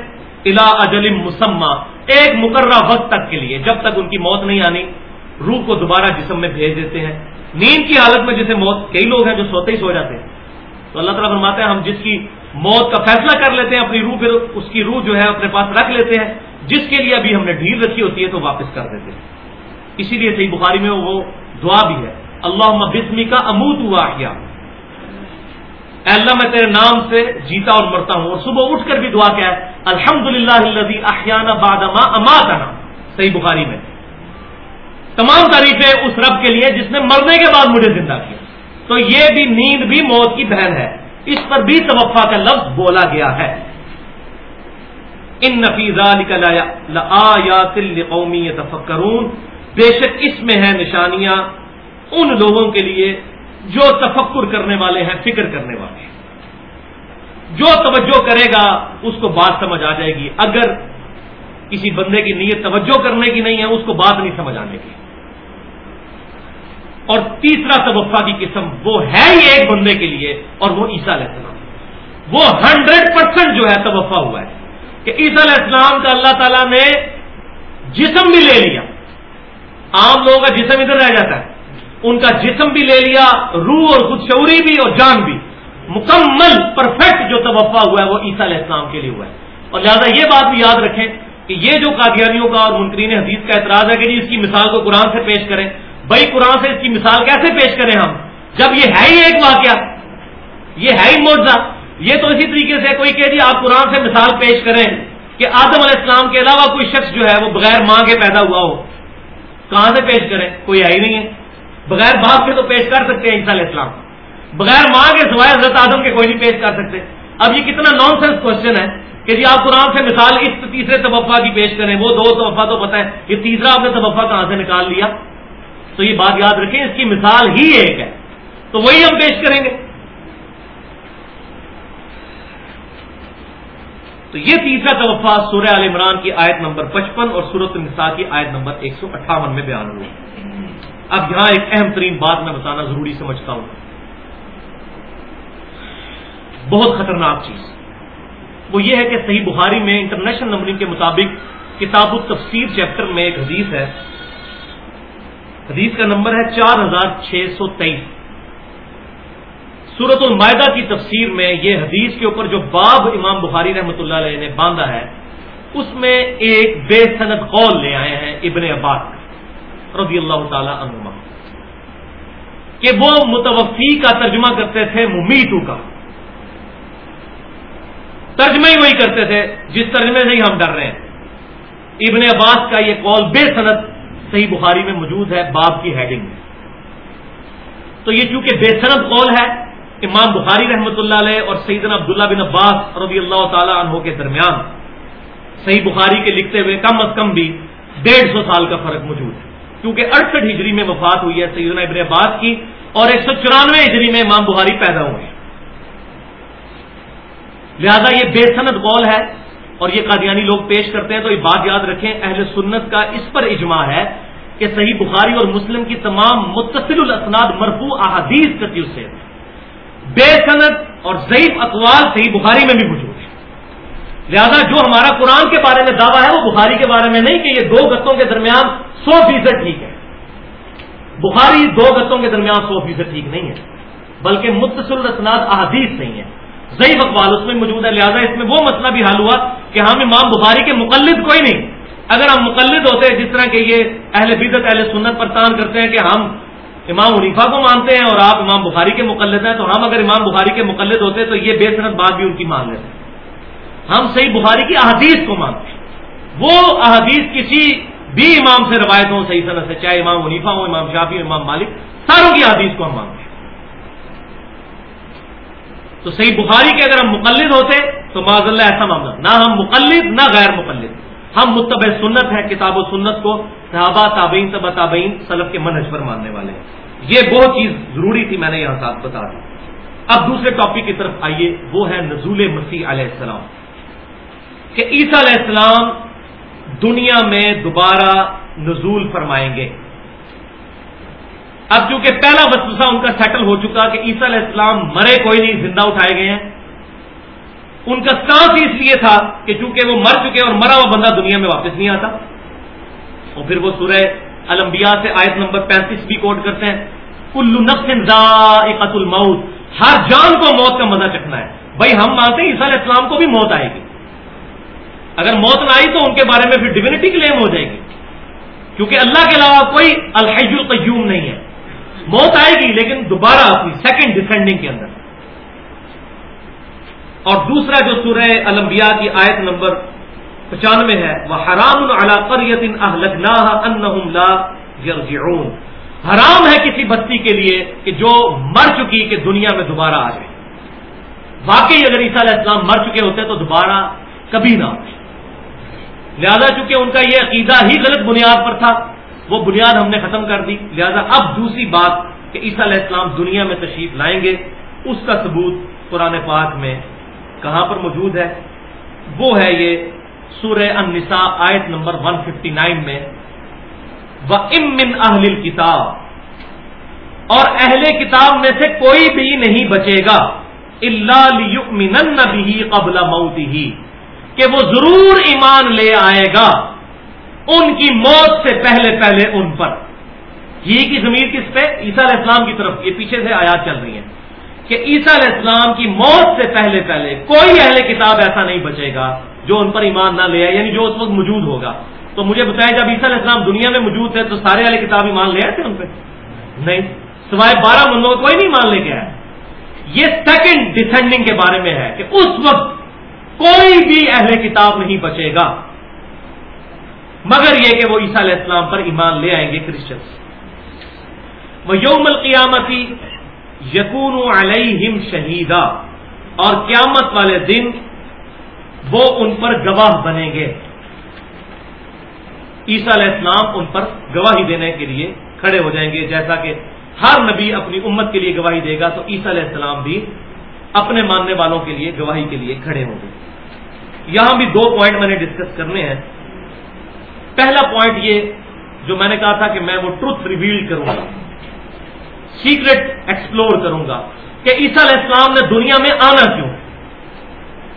الا اجل مسمہ ایک مقررہ وقت تک کے لیے، جب تک ان کی موت نہیں آنی، روح کو دوبارہ جسم میں بھیج دیتے ہیں۔ نیند کی حالت میں جسے موت، کئی لوگ ہیں جو سوتے ہی سو جاتے ہیں۔ تو اللہ تعالیٰ فرماتے ہیں، ہم جس کی موت کا فیصلہ کر لیتے ہیں، اپنی روح پھر اس کی روح جو ہے، اپنے پاس رکھ لیتے ہیں۔ جس کے لیے ابھی ہم نے ڈھیل رکھی ہوتی ہے، تو واپس کر دیتے ہیں۔ اسی لیے صحیح بخاری میں وہ دعا بھی ہے۔ اللہ بسمی کا اموت ہوا کیا اللہ میں تیرے نام سے جیتا اور مرتا ہوں اور صبح اٹھ کر بھی دعا کیا ہے الحمد للہ بادما اماتنا۔ صحیح بخاری میں۔ تمام تعریفیں اس رب کے لیے جس نے مرنے کے بعد مجھے زندہ کیا۔ تو یہ بھی نیند بھی موت کی بہن ہے۔ اس پر بھی توفع کا لفظ بولا گیا ہے۔ ان نفیزہ قومی تفکرون بے شک اس میں ہے نشانیاں ان لوگوں کے لیے جو تفکر کرنے والے ہیں، فکر کرنے والے ہیں۔ جو توجہ کرے گا، اس کو بات سمجھ آ جائے گی۔ اگر کسی بندے کی نیت توجہ کرنے کی نہیں ہے، اس کو بات نہیں سمجھ آنے کی۔ اور تیسرا توفع کی قسم وہ ہے ہی ایک بندے کے لیے، اور وہ عیسیٰ علیہ السلام۔ وہ ہنڈریڈ پرسینٹ جو ہے توفع ہوا ہے کہ عیسیٰ علیہ السلام کا اللہ تعالیٰ نے جسم بھی لے لیا۔ عام لوگوں کا جسم ادھر رہ جاتا ہے۔ ان کا جسم بھی لے لیا، روح اور خود شعوری بھی اور جان بھی۔ مکمل پرفیکٹ جو توفع ہوا ہے وہ عیسیٰ علیہ السلام کے لیے ہوا ہے۔ اور لہٰذا یہ بات بھی یاد رکھیں کہ یہ جو قادیانیوں کا اور منکرین حدیث کا اعتراض ہے کہ جی اس کی مثال کو قرآن سے پیش کریں۔ بھائی قرآن سے اس کی مثال کیسے پیش کریں ہم؟ جب یہ ہے ہی ایک واقعہ، یہ ہے ہی موضا یہ تو اسی طریقے سے کوئی کہ جی آپ قرآن سے مثال پیش کریں کہ آدم علیہ السلام کے علاوہ کوئی شخص جو ہے وہ بغیر ماں کے پیدا ہوا ہو۔ کہاں سے پیش کریں؟ کوئی ہے ہی نہیں ہے۔ بغیر باپ کے تو پیش کر سکتے ہیں علیہ السلام۔ بغیر ماں کے سوائے حضرت آدم کے کوئی نہیں پیش کر سکتے۔ اب یہ کتنا نان سینس کوشچن ہے کہ جی آپ قرآن سے مثال اس تیسرے تبفا کی پیش کریں، وہ دو تبفا تو پتہ ہے، یہ تیسرا آپ نے تبفا کہاں سے نکال لیا؟ تو یہ بات یاد رکھیں، اس کی مثال ہی ایک ہے۔ تو وہی ہم پیش کریں گے۔ تو یہ تیسرا توفا سورہ عال عمران کی آیت نمبر پچپن اور سورت النساء کی آیت نمبر ایک سو اٹھاون میں بیان ہوئی اب یہاں ایک اہم ترین بات میں بتانا ضروری سمجھتا ہوں۔ بہت خطرناک چیز۔ وہ یہ ہے کہ صحیح بخاری میں انٹرنیشنل نمبرنگ کے مطابق کتاب التفسیر چیپٹر میں ایک حدیث ہے۔ حدیث کا نمبر ہے چار ہزار چھ سو تیئیس۔ سورت المائدہ کی تفسیر میں یہ حدیث کے اوپر جو باب امام بخاری رحمۃ اللہ علیہ نے باندھا ہے، اس میں ایک بے صنعت قول لے آئے ہیں ابن عباس۔ رضی اللہ تعالی عنما کہ وہ متوفی کا ترجمہ کرتے تھے ممیتو کا۔ ترجمہ ہی وہی کرتے تھے جس ترجمے سے ہی ہم ڈر رہے ہیں۔ ابن عباس کا یہ قول بے صنعت صحیح بخاری میں موجود ہے باب کی ہیڈنگ میں۔ تو یہ چونکہ بے صنعت قول ہے، امام بخاری رحمۃ اللہ علیہ اور سیدنا عبداللہ بن عباس رضی اللہ تعالی عنہ کے درمیان۔ صحیح بخاری کے لکھتے ہوئے کم از کم بھی ڈیڑھ سو سال کا فرق موجود ہے۔ کیونکہ اڑسٹھ ہجری میں وفات ہوئی ہے سیدنا ابن عباس کی اور ایک سو چورانوے ہجری میں امام بخاری پیدا ہوئے لہذا یہ بے صنعت قول ہے اور یہ قادیانی لوگ پیش کرتے ہیں، تو یہ بات یاد رکھیں، اہل سنت کا اس پر اجماع ہے کہ صحیح بخاری اور مسلم کی تمام متصل الاسناد مرفوع احادیث کتیو سے بے صنعت اور ضعیف اقوال صحیح بخاری میں بھی موجود لہذا جو ہمارا قرآن کے بارے میں دعویٰ ہے وہ بخاری کے بارے میں نہیں کہ یہ دو گتوں کے درمیان سو فیصد ٹھیک ہے۔ بخاری دو گتوں کے درمیان سو فیصد ٹھیک نہیں ہے، بلکہ متصل اسناد احادیث نہیں ہے۔ ضعیف اقوال اس میں موجود ہے، لہذا اس میں وہ مسئلہ بھی حل ہوا کہ ہم امام بخاری کے مقلد کوئی نہیں۔ اگر ہم مقلد ہوتے جس طرح کہ یہ اہل بدت اہل سنت پر تان کرتے ہیں کہ ہم امام حنیفہ کو مانتے ہیں اور آپ امام بخاری کے مقلد ہیں، تو ہم اگر امام بخاری کے مقلد ہوتے تو یہ بے صنعت بات بھی ان کی مان لیتے۔ ہم صحیح بخاری کی احادیث کو مانتے ہیں۔ وہ احادیث کسی بھی امام سے روایت ہوں، صحیح صنعت سے، چاہے امام حنیفہ ہو امام شافی امام مالک، ساروں کی احادیث کو ہم مانتے ہیں۔ تو صحیح بخاری کے اگر ہم مقلد ہوتے تو معذ اللہ ایسا معاملہ۔ نہ ہم مقلد، نہ غیر مقلد۔ ہم متبع سنت ہے کتاب و سنت کو صحابہ، تابعین تبا تابعین سلف کے منحص پر ماننے والے ہیں۔ یہ بہت چیز ضروری تھی، میں نے یہاں ساتھ بتا دی۔ اب دوسرے ٹاپک کی طرف آئیے، وہ ہے نزول مسیح علیہ السلام۔ کہ عیسیٰ علیہ السلام دنیا میں دوبارہ نزول فرمائیں گے۔ اب چونکہ پہلا وسوسہ ان کا سیٹل ہو چکا کہ عیسیٰ علیہ السلام مرے، کوئی نہیں، زندہ اٹھائے گئے ہیں۔ ان کا سانس اس لیے تھا کہ چونکہ وہ مر چکے اور مرا ہوا بندہ دنیا میں واپس نہیں آتا۔ اور پھر وہ سورہ الانبیاء سے آیت نمبر پینتیس بھی کوٹ کرتے ہیں۔ کلو ذائقت الموت، ہر جان کو موت کا مزہ چکھنا ہے۔ بھائی، ہم مانتے ہیں عیسیٰ علیہ السلام کو بھی موت آئے گی۔ اگر موت نہ آئی تو ان کے بارے میں پھر ڈیوینٹی کلیم ہو جائے گی۔ کیونکہ اللہ کے علاوہ کوئی الحج القیوم نہیں ہے۔ موت آئے گی لیکن دوبارہ اپنی سیکنڈ ڈسینڈنگ کے اندر۔ اور دوسرا جو سورہ الانبیاء کی آیت نمبر پچانوے ہے، وہ حرام یرجعون۔ حرام ہے کسی بستی کے لیے کہ جو مر چکی کہ دنیا میں دوبارہ آ جائے۔ واقعی اگر عیسیٰ علیہ السلام مر چکے ہوتے تو دوبارہ کبھی نہ آتے۔ لہذا چونکہ ان کا یہ عقیدہ ہی غلط بنیاد پر تھا، وہ بنیاد ہم نے ختم کر دی۔ لہذا اب دوسری بات کہ عیسیٰ علیہ السلام دنیا میں تشریف لائیں گے، اس کا ثبوت قرآن پاک میں کہاں پر موجود ہے؟ وہ ہے یہ سورہ النساء آیت نمبر 159 میں وہ امن اہل کتاب اور اہل کتاب میں سے کوئی بھی نہیں بچے گا اللہ قبل موتی ہی کہ وہ ضرور ایمان لے آئے گا ان کی موت سے پہلے پہلے ان پر۔ یہ کی ضمیر کس پہ؟ عیسیٰ علیہ السلام کی طرف۔ یہ پیچھے سے آیات چل رہی ہیں کہ عیسیٰ علیہ السلام کی موت سے پہلے پہلے کوئی اہل کتاب ایسا نہیں بچے گا جو ان پر ایمان نہ لے آئے یعنی جو اس وقت موجود ہوگا۔ تو مجھے بتایا جب عیسیٰ علیہ السلام دنیا میں موجود تھے تو سارے والے کتاب ایمان لے آئے تھے ان پہ؟ نہیں۔ سوائے بارہ منوں کوئی نہیں مان لے کے آیا۔ یہ سیکنڈ ڈسینڈنگ کے بارے میں ہے کہ اس وقت کوئی بھی اہل کتاب نہیں بچے گا۔ مگر یہ کہ وہ عیسیٰ علیہ السلام پر ایمان لے آئیں گے کرسچنس وہ یوم القیامتی یقون علیہم شہیدا۔ اور قیامت والے دن وہ ان پر گواہ بنیں گے۔ عیسیٰ علیہ السلام ان پر گواہی دینے کے لیے کھڑے ہو جائیں گے۔ جیسا کہ ہر نبی اپنی امت کے لیے گواہی دے گا تو عیسیٰ علیہ السلام بھی اپنے ماننے والوں کے لیے، گواہی کے لیے کھڑے ہوں گے یہاں بھی دو پوائنٹ میں نے ڈسکس کرنے ہیں۔ پہلا پوائنٹ یہ جو میں نے کہا تھا کہ میں وہ ٹروتھ ریویل کروں گا۔ سیکرٹ ایکسپلور کروں گا کہ عیسیٰ علیہ السلام نے دنیا میں آنا کیوں؟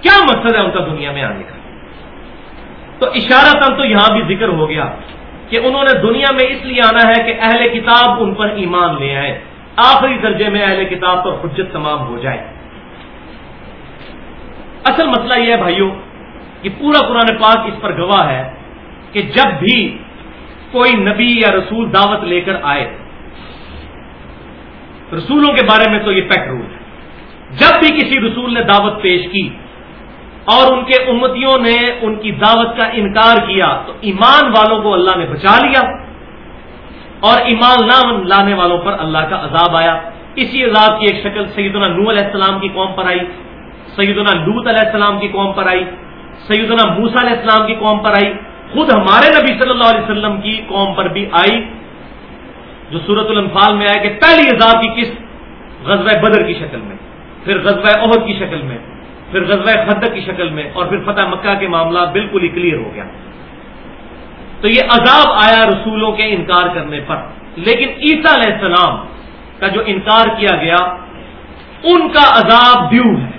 کیا مقصد ہے ان کا دنیا میں آنے کا؟ تو اشارہ تن تو یہاں بھی ذکر ہو گیا کہ انہوں نے دنیا میں اس لیے آنا ہے کہ اہل کتاب ان پر ایمان لے آئے آخری درجے میں اہل کتاب پر حجت تمام ہو جائے۔ اصل مسئلہ یہ ہے بھائیوں کہ پورا قرآن پاک اس پر گواہ ہے کہ جب بھی کوئی نبی یا رسول دعوت لے کر آئے، رسولوں کے بارے میں تو یہ پیک رول ہے۔ جب بھی کسی رسول نے دعوت پیش کی اور ان کے امتیوں نے ان کی دعوت کا انکار کیا، تو ایمان والوں کو اللہ نے بچا لیا اور ایمان نہ لانے والوں پر اللہ کا عذاب آیا۔ اسی عذاب کی ایک شکل سیدنا نو علیہ السلام کی قوم پر آئی۔ سیدنا لوت علیہ السلام کی قوم پر آئی، سیدنا موسا علیہ السلام کی قوم پر آئی، خود ہمارے نبی صلی اللہ علیہ وسلم کی قوم پر بھی آئی، جو سورت الانفال میں آئے کہ پہلی عذاب کی قسط غزوہ بدر کی شکل میں، پھر غزوہ عہد کی شکل میں، پھر غزوہ خندق کی شکل میں، اور پھر فتح مکہ کے معاملہ بالکل ہی کلیئر ہو گیا۔ تو یہ عذاب آیا رسولوں کے انکار کرنے پر۔ لیکن عیسیٰ علیہ السلام کا جو انکار کیا گیا، ان کا عذاب ڈیو ہے۔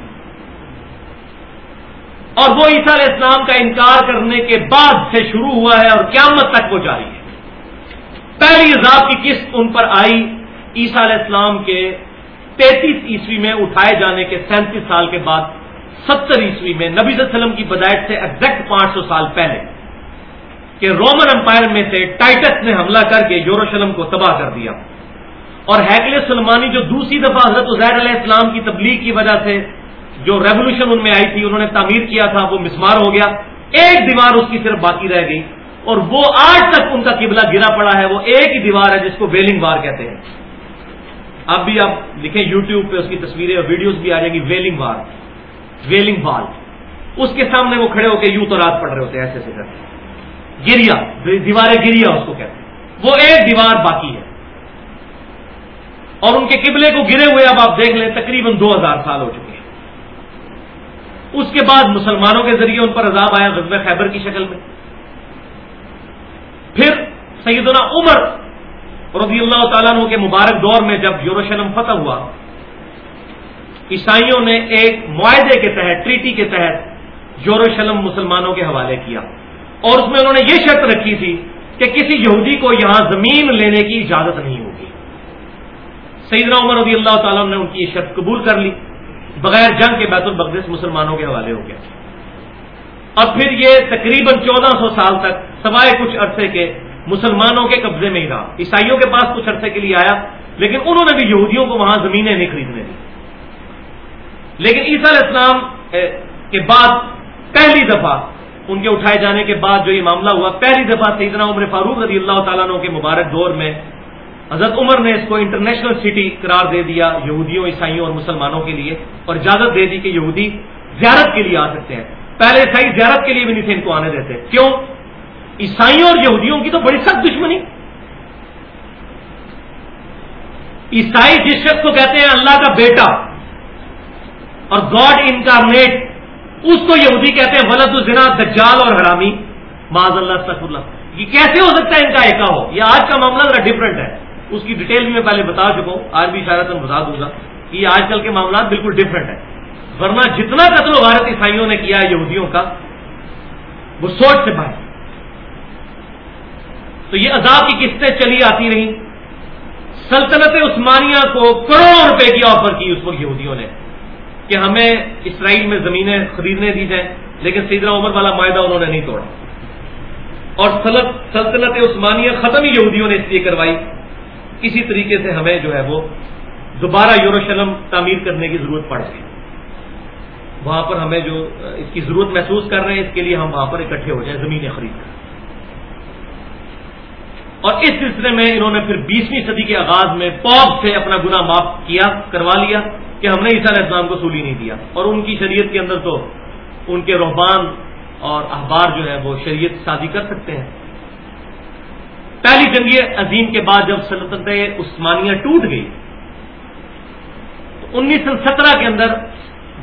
اور وہ عیسیٰ علیہ السلام کا انکار کرنے کے بعد سے شروع ہوا ہے اور قیامت تک وہ جاری ہے۔ پہلی عذاب کی قسط ان پر آئی عیسیٰ علیہ السلام کے تینتیس عیسوی میں اٹھائے جانے کے سینتیس سال کے بعد، ستر عیسوی میں، نبی صلی اللہ علیہ وسلم کی بدائش سے ایگزیکٹ پانچ سو سال پہلے کہ رومن امپائر میں سے ٹائٹس نے حملہ کر کے یوروشلم کو تباہ کر دیا۔ اور ہیکل سلمانی جو دوسری دفعہ حضرت عزیر علیہ السلام کی تبلیغ کی وجہ سے جو ریولیوشن ان میں آئی تھی، انہوں نے تعمیر کیا تھا، وہ مسمار ہو گیا۔ ایک دیوار اس کی صرف باقی رہ گئی۔ اور وہ آج تک ان کا قبلہ گرا پڑا ہے، وہ ایک ہی دیوار ہے جس کو ویلنگ وار کہتے ہیں۔ اب بھی آپ لکھیں یوٹیوب پہ اس کی تصویریں اور ویڈیوز بھی آ جائیں گی، ویلنگ وار۔ ویلنگ وال اس کے سامنے وہ کھڑے ہو کے یوں تو رات پڑ رہے ہوتے ہیں، ایسے ایسے کرتے گریا، دیواریں گریا اس کو کہتے ہیں۔ وہ ایک دیوار باقی ہے۔ اور ان کے قبلے کو گرے ہوئے اب آپ دیکھ لیں، تقریباً دو ہزار سال ہو چکے اس کے بعد مسلمانوں کے ذریعے ان پر عذاب آیا غزب خیبر کی شکل میں۔ پھر سیدنا عمر رضی اللہ تعالیٰ عنہ کے مبارک دور میں جب یوروشلم فتح ہوا، عیسائیوں نے ایک معاہدے کے تحت، ٹریٹی کے تحت یوروشلم مسلمانوں کے حوالے کیا۔ اور اس میں انہوں نے یہ شرط رکھی تھی کہ کسی یہودی کو یہاں زمین لینے کی اجازت نہیں ہوگی۔ سیدنا عمر رضی اللہ تعالیٰ نے ان کی یہ شرط قبول کر لی۔ بغیر جنگ کے بیت المقدس مسلمانوں کے حوالے ہو گیا۔ اور پھر یہ تقریباً چودہ سو سال تک، سوائے کچھ عرصے کے، مسلمانوں کے قبضے میں ہی رہا۔ عیسائیوں کے پاس کچھ عرصے کے لیے آیا، لیکن انہوں نے بھی یہودیوں کو وہاں زمینیں نہیں خریدنے دی۔ لیکن عیسیٰ علیہ السلام کے بعد پہلی دفعہ، ان کے اٹھائے جانے کے بعد جو یہ معاملہ ہوا، پہلی دفعہ سیدنا عمر فاروق رضی اللہ تعالیٰ کے مبارک دور میں حضرت عمر نے اس کو انٹرنیشنل سٹی قرار دے دیا یہودیوں، عیسائیوں اور مسلمانوں کے لیے اور اجازت دے دی کہ یہودی زیارت کے لیے آ سکتے ہیں۔ پہلے عیسائی زیارت کے لیے بھی نہیں تھے، ان کو آنے دیتے۔ کیوں؟ عیسائیوں اور یہودیوں کی تو بڑی سخت دشمنی۔ عیسائی جس شخص کو کہتے ہیں اللہ کا بیٹا اور گاڈ انکارنیٹ اس کو یہودی کہتے ہیں ولد الزنا، دجال اور حرامی۔ معذ اللہ سف اللہ۔ یہ کیسے ہو سکتا ہے ان کا ایکا ہو؟ یہ آج کا معاملہ ذرا ڈفرنٹ ہے۔ اس کی ڈیٹیل بھی میں پہلے بتا چکا ہوں، آج بھی شاید میں بتا دوں گا کہ یہ آج کل کے معاملات بالکل ڈفرنٹ ہے ورنہ جتنا قتل و غارت عیسائیوں نے کیا ہے یہودیوں کا، وہ سوچ سے باہر۔ تو یہ عذاب کی قسطیں چلی آتی رہیں۔ سلطنت عثمانیہ کو کروڑوں روپے کی آفر کی اس وقت یہودیوں نے کہ ہمیں اسرائیل میں زمینیں خریدنے دی جائیں، لیکن سیدنا عمر والا معاہدہ انہوں نے نہیں توڑا۔ اور سلطنت عثمانیہ ختم ہی یہودیوں نے اس لیے کروائی۔ اسی طریقے سے ہمیں جو ہے وہ دوبارہ یوروشلم تعمیر کرنے کی ضرورت پڑ گئی۔ وہاں پر ہمیں جو اس کی ضرورت محسوس کر رہے ہیں، اس کے لیے ہم وہاں پر اکٹھے ہو جائیں، زمینیں خرید کر۔ اور اس سلسلے میں انہوں نے پھر بیسویں صدی کے آغاز میں پوپ سے اپنا گنا معاف کیا، کروا لیا کہ ہم نے عیسیٰ علیہ السلام کو سولی نہیں دیا۔ اور ان کی شریعت کے اندر تو ان کے روحبان اور اخبار جو ہے وہ شریعت شادی کر سکتے ہیں۔ پہلی جنگی عظیم کے بعد جب سلطنت عثمانیہ ٹوٹ گئی، تو انیس سو سترہ کے اندر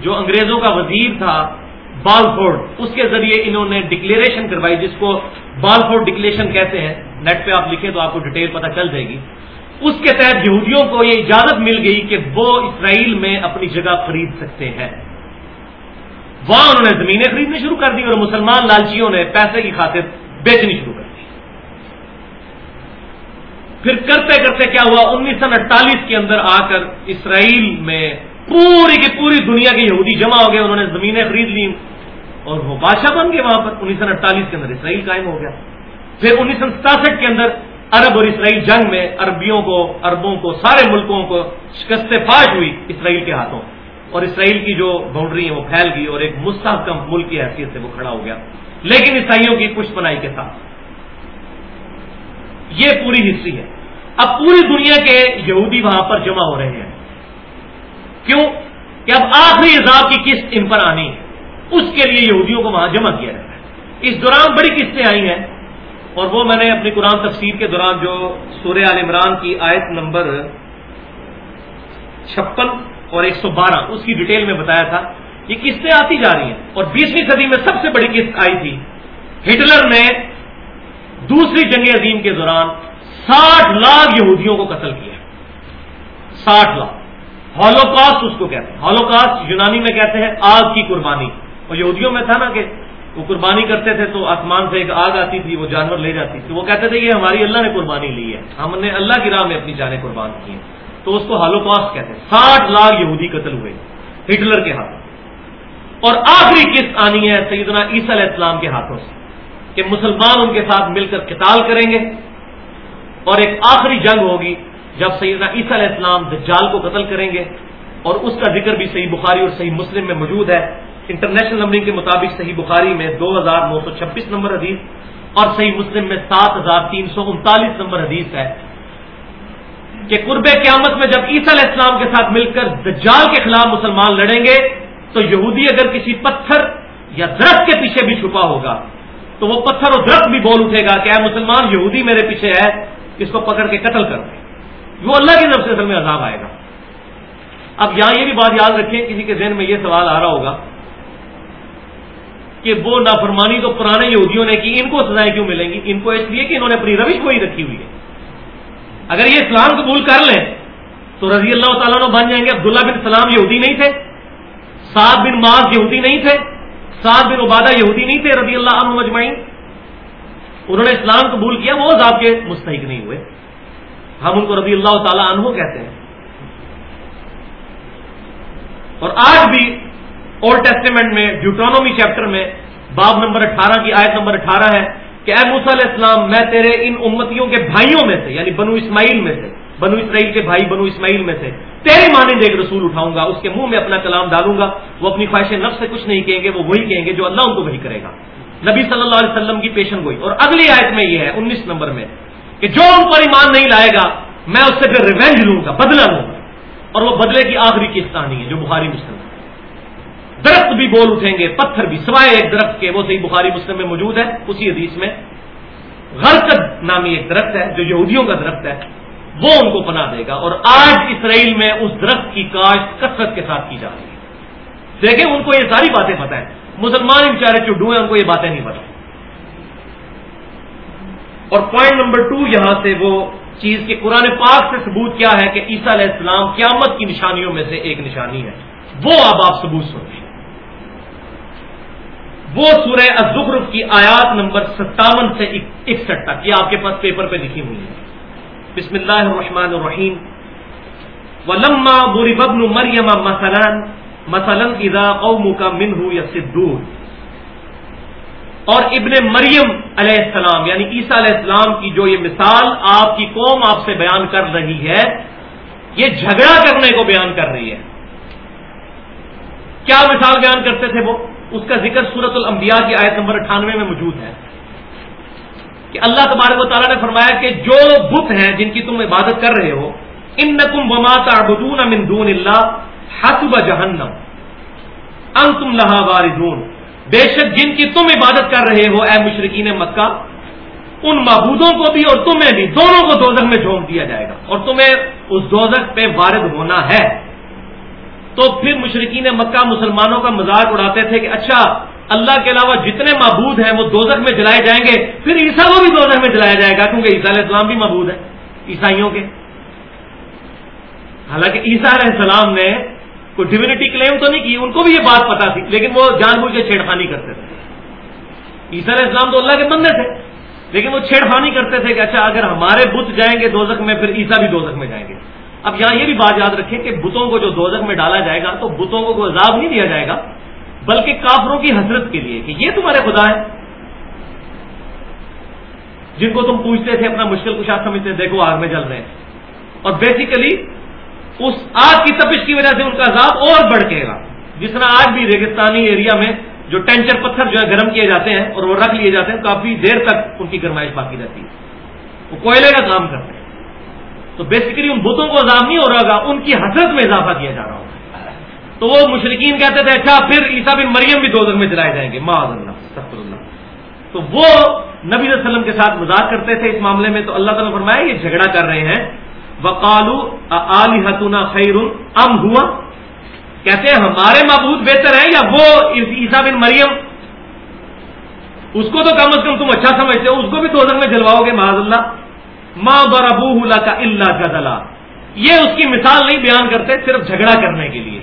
جو انگریزوں کا وزیر تھا بال فورڈ اس کے ذریعے انہوں نے ڈکلیریشن کروائی، جس کو بالفورڈ ڈکلیریشن کہتے ہیں۔ نیٹ پہ آپ لکھیں تو آپ کو ڈیٹیل پتہ چل جائے گی۔ اس کے تحت یہودیوں کو یہ اجازت مل گئی کہ وہ اسرائیل میں اپنی جگہ خرید سکتے ہیں۔ وہاں انہوں نے زمینیں خریدنی شروع کر دی اور مسلمان لالچیوں نے پیسے کی خاطر بیچنی شروع پھر کرتے کرتے کیا ہوا؟ انیس سو اڑتالیس کے اندر آ کر اسرائیل میں پوری کی پوری دنیا کے یہودی جمع ہو گئے، انہوں نے زمینیں خرید لی اور وہ بادشاہ بن گئے وہاں پر۔ انیس سو اڑتالیس کے اندر اسرائیل قائم ہو گیا۔ پھر انیس سو ستاسٹھ کے اندر عرب اور اسرائیل جنگ میں عربیوں کو، عربوں کو، سارے ملکوں کو شکست فاش ہوئی اسرائیل کے ہاتھوں۔ اور اسرائیل کی جو باؤنڈری ہے وہ پھیل گئی اور ایک مستحکم ملک کی حیثیت سے وہ کھڑا ہو گیا۔ لیکن عیسائیوں کی پشت پنائی کے ساتھ یہ پوری ہسٹری ہے۔ اب پوری دنیا کے یہودی وہاں پر جمع ہو رہے ہیں۔ کیوں؟ کہ اب آخری عذاب کی قسط ان پر آنی ہے۔ اس کے لیے یہودیوں کو وہاں جمع کیا جاتا ہے اس دوران بڑی قسطیں آئی ہیں۔ اور وہ میں نے اپنی قرآن تفسیر کے دوران جو سورہ عال عمران کی آیت نمبر چھپن اور ایک سو بارہ، اس کی ڈیٹیل میں بتایا تھا۔ یہ قسطیں آتی جا رہی ہیں۔ اور بیسویں صدی میں سب سے بڑی قسط آئی تھی۔ ہٹلر نے دوسری جنگ عظیم کے دوران ساٹھ لاکھ یہودیوں کو قتل کیا ساٹھ لاکھ۔ ہالوکاسٹ اس کو کہتے ہیں۔ ہالوکاسٹ یونانی میں کہتے ہیں آگ کی قربانی۔ اور یہودیوں میں تھا نا کہ وہ قربانی کرتے تھے تو آسمان سے ایک آگ آتی تھی، وہ جانور لے جاتی تھی۔ وہ کہتے تھے کہ ہماری اللہ نے قربانی لی ہے۔ ہم نے اللہ کی راہ میں اپنی جانیں قربان کی ہیں۔ تو اس کو ہالوکاسٹ کہتے ہیں۔ ساٹھ لاکھ یہودی قتل ہوئے ہٹلر کے ہاتھوں اور آخری قسط آنی ہے سیدنا عیسی علیہ السلام کے ہاتھوں سے کہ مسلمان ان کے ساتھ مل کر قتال کریں گے۔ اور ایک آخری جنگ ہوگی جب سیدنا عیسی علیہ السلام دجال کو قتل کریں گے اور اس کا ذکر بھی صحیح بخاری اور صحیح مسلم میں موجود ہے۔ انٹرنیشنل نمبرنگ کے مطابق صحیح بخاری میں دو ہزار نو سو چھبیس نمبر حدیث اور صحیح مسلم میں سات ہزار تین سو انتالیس نمبر حدیث ہے کہ قرب قیامت میں جب عیسی علیہ السلام کے ساتھ مل کر دجال کے خلاف مسلمان لڑیں گے تو یہودی اگر کسی پتھر یا درخت کے پیچھے بھی چھپا ہوگا تو وہ پتھر اور درخت بھی بول اٹھے گا کہ اے مسلمان یہودی میرے پیچھے ہے۔ اس کو پکڑ کے قتل کر دیں وہ اللہ کی طرف سے اصل میں عذاب آئے گا۔ اب یہاں یہ بھی بات یاد رکھیں، کسی کے ذہن میں یہ سوال آ رہا ہوگا کہ وہ نافرمانی تو پرانے یہودیوں نے کی، ان کو سزائیں کیوں ملیں گی؟ ان کو اس لیے کہ انہوں نے اپنی روش وہی رکھی ہوئی ہے۔ اگر یہ اسلام قبول کر لیں، تو رضی اللہ تعالیٰ نے بن جائیں گے۔ عبداللہ بن سلام یہودی نہیں تھے، سعد بن معاذ یہودی نہیں تھے، سعد بن عبادہ یہودی نہیں تھے، رضی اللہ عنہ مجمعین انہوں نے اسلام قبول کیا، وہ عذاب کے مستحق نہیں ہوئے۔ ہم ان کو رضی اللہ تعالیٰ عنہ کہتے ہیں۔ اور آج بھی اولڈ ٹیسٹیمنٹ میں ڈیوٹرانومی چیپٹر میں باب نمبر اٹھارہ کی آیت نمبر اٹھارہ ہے کہ اے موسیٰ علیہ السلام، میں تیرے ان امتیوں کے بھائیوں میں سے یعنی بنو اسماعیل میں سے، بنو اسرائیل کے بھائی بنو اسماعیل میں سے، تیری مانند ایک رسول اٹھاؤں گا، اس کے منہ میں اپنا کلام ڈالوں گا، وہ اپنی خواہش نفس سے کچھ نہیں کہیں گے، وہ وہی کہیں گے جو اللہ ان کو وہی کرے گا۔ نبی صلی اللہ علیہ وسلم کی پیشن گوئی۔ اور اگلی آیت میں یہ ہے، انیس نمبر میں، کہ جو ان پر ایمان نہیں لائے گا، میں اس سے پھر ریونج لوں گا بدلا لوں گا۔ اور وہ بدلے کی آخری قسط آنی ہے، جو بخاری مسلم ہے۔ درخت بھی بول اٹھیں گے، پتھر بھی، سوائے ایک درخت کے، وہ صحیح بخاری مسلم میں موجود ہے، اسی حدیث میں۔ غرقد نامی ایک درخت ہے، جو یہودیوں کا درخت ہے، وہ ان کو پناہ دے گا۔ اور آج اسرائیل میں اس درخت کی کاشت کثرت کے ساتھ کی جا رہی ہے۔ دیکھیں، ان کو یہ ساری باتیں پتہ ہیں۔ مسلمان بیچارے چڈو ہیں ان کو یہ باتیں نہیں پتہ۔ اور پوائنٹ نمبر ٹو یہاں سے وہ چیز کہ قرآن پاک سے ثبوت کیا ہے کہ عیسیٰ علیہ السلام قیامت کی نشانیوں میں سے ایک نشانی ہے۔ وہ اب آپ ثبوت سنیں وہ سورہ الزخرف کی آیات نمبر ستاون سے اکسٹھ تک، یہ آپ کے پاس پیپر پہ لکھی ہوئی ہے۔ بسم اللہ الرحمن الرحیم۔ ولما بری ببن مریم مثلا مثلاً اذا قوم کا من اور ابن مریم علیہ السلام یعنی عیسیٰ علیہ السلام کی جو یہ مثال آپ کی قوم آپ سے بیان کر رہی ہے، یہ جھگڑا کرنے کو بیان کر رہی ہے۔ کیا مثال بیان کرتے تھے وہ؟ اس کا ذکر سورت الانبیاء کی آیت نمبر اٹھانوے میں موجود ہے۔ کہ اللہ تبارک و تعالیٰ نے فرمایا کہ جو بت ہیں جن کی تم عبادت کر رہے ہو ان نقم بماتا من دون اللہ حسب جہنم۔ ان تم لہا واردون۔ بے شک جن کی تم عبادت کر رہے ہو، اے مشرقین مکہ، ان معبودوں کو بھی اور تمہیں بھی، دونوں کو دوزخ میں جھونک دیا جائے گا۔ اور تمہیں اس دوزخ پہ وارد ہونا ہے۔ تو پھر مشرقین مکہ مسلمانوں کا مذاق اڑاتے تھے کہ اچھا اللہ کے علاوہ جتنے معبود ہیں وہ دوزخ میں جلائے جائیں گے، پھر عیسیٰ کو بھی دوزخ میں جلایا جائے گا، کیونکہ عیسیٰ علیہ السلام بھی معبود ہے عیسائیوں کے۔ حالانکہ عیسیٰ علیہ السلام نے کوئی ڈیونٹی کلیم تو نہیں کی، ان کو بھی یہ بات پتا تھی، لیکن وہ جان بوجھ کے چھیڑخانی کرتے تھے۔ عیسیٰ علیہ السلام تو اللہ کے بندے تھے، لیکن وہ چھیڑخانی کرتے تھے کہ اچھا اگر ہمارے بت جائیں گے دوزخ میں، پھر عیسیٰ بھی دوزخ میں جائیں گے۔ اب یہاں یہ بھی بات یاد رکھیں کہ بتوں کو جو دوزخ میں ڈالا جائے گا، تو بتوں کو کوئی عذاب نہیں دیا جائے گا، بلکہ کافروں کی حسرت کے لیے کہ یہ تمہارے خدا ہے جن کو تم پوچھتے تھے، اپنا مشکل کشا سمجھتے دیکھو آگ میں جل رہے ہیں۔ اور بیسیکلی اس آگ کی تپش کی وجہ سے ان کا عذاب اور بڑھ کے گا۔ جس طرح آج بھی ریگستانی ایریا میں جو ٹینچر پتھر جو ہے گرم کیے جاتے ہیں اور وہ رکھ لیے جاتے ہیں، کافی دیر تک ان کی گرمائش باقی رہتی ہے۔ وہ کوئلے کا کام کرتے ہیں۔ تو بیسیکلی ان بتوں کو عذاب نہیں ہو رہا گا ان کی حسرت میں اضافہ کیا جا رہا ہوگا۔ تو وہ مشرقین کہتے تھے اچھا پھر عیسا بن مریم بھی دو دن میں جلائے جائیں گے۔ اللہ اللہ تو وہ نبی علیہ وسلم کے ساتھ مذاق کرتے تھے اس معاملے میں۔ تو اللہ تعالیٰ فرمایا، یہ جھگڑا کر رہے ہیں۔ وقالو علی حتنا خیر ام ہوا کہتے ہیں، ہمارے معبود بہتر ہیں یا وہ عیسا بن مریم؟ اس کو تو کم از کم تم اچھا سمجھتے ہو، اس کو بھی دو میں جلواؤ گے، معاذ اللہ۔ ماں بربو کا اللہ کا یہ اس کی مثال نہیں بیان کرتے صرف جھگڑا کرنے کے لیے۔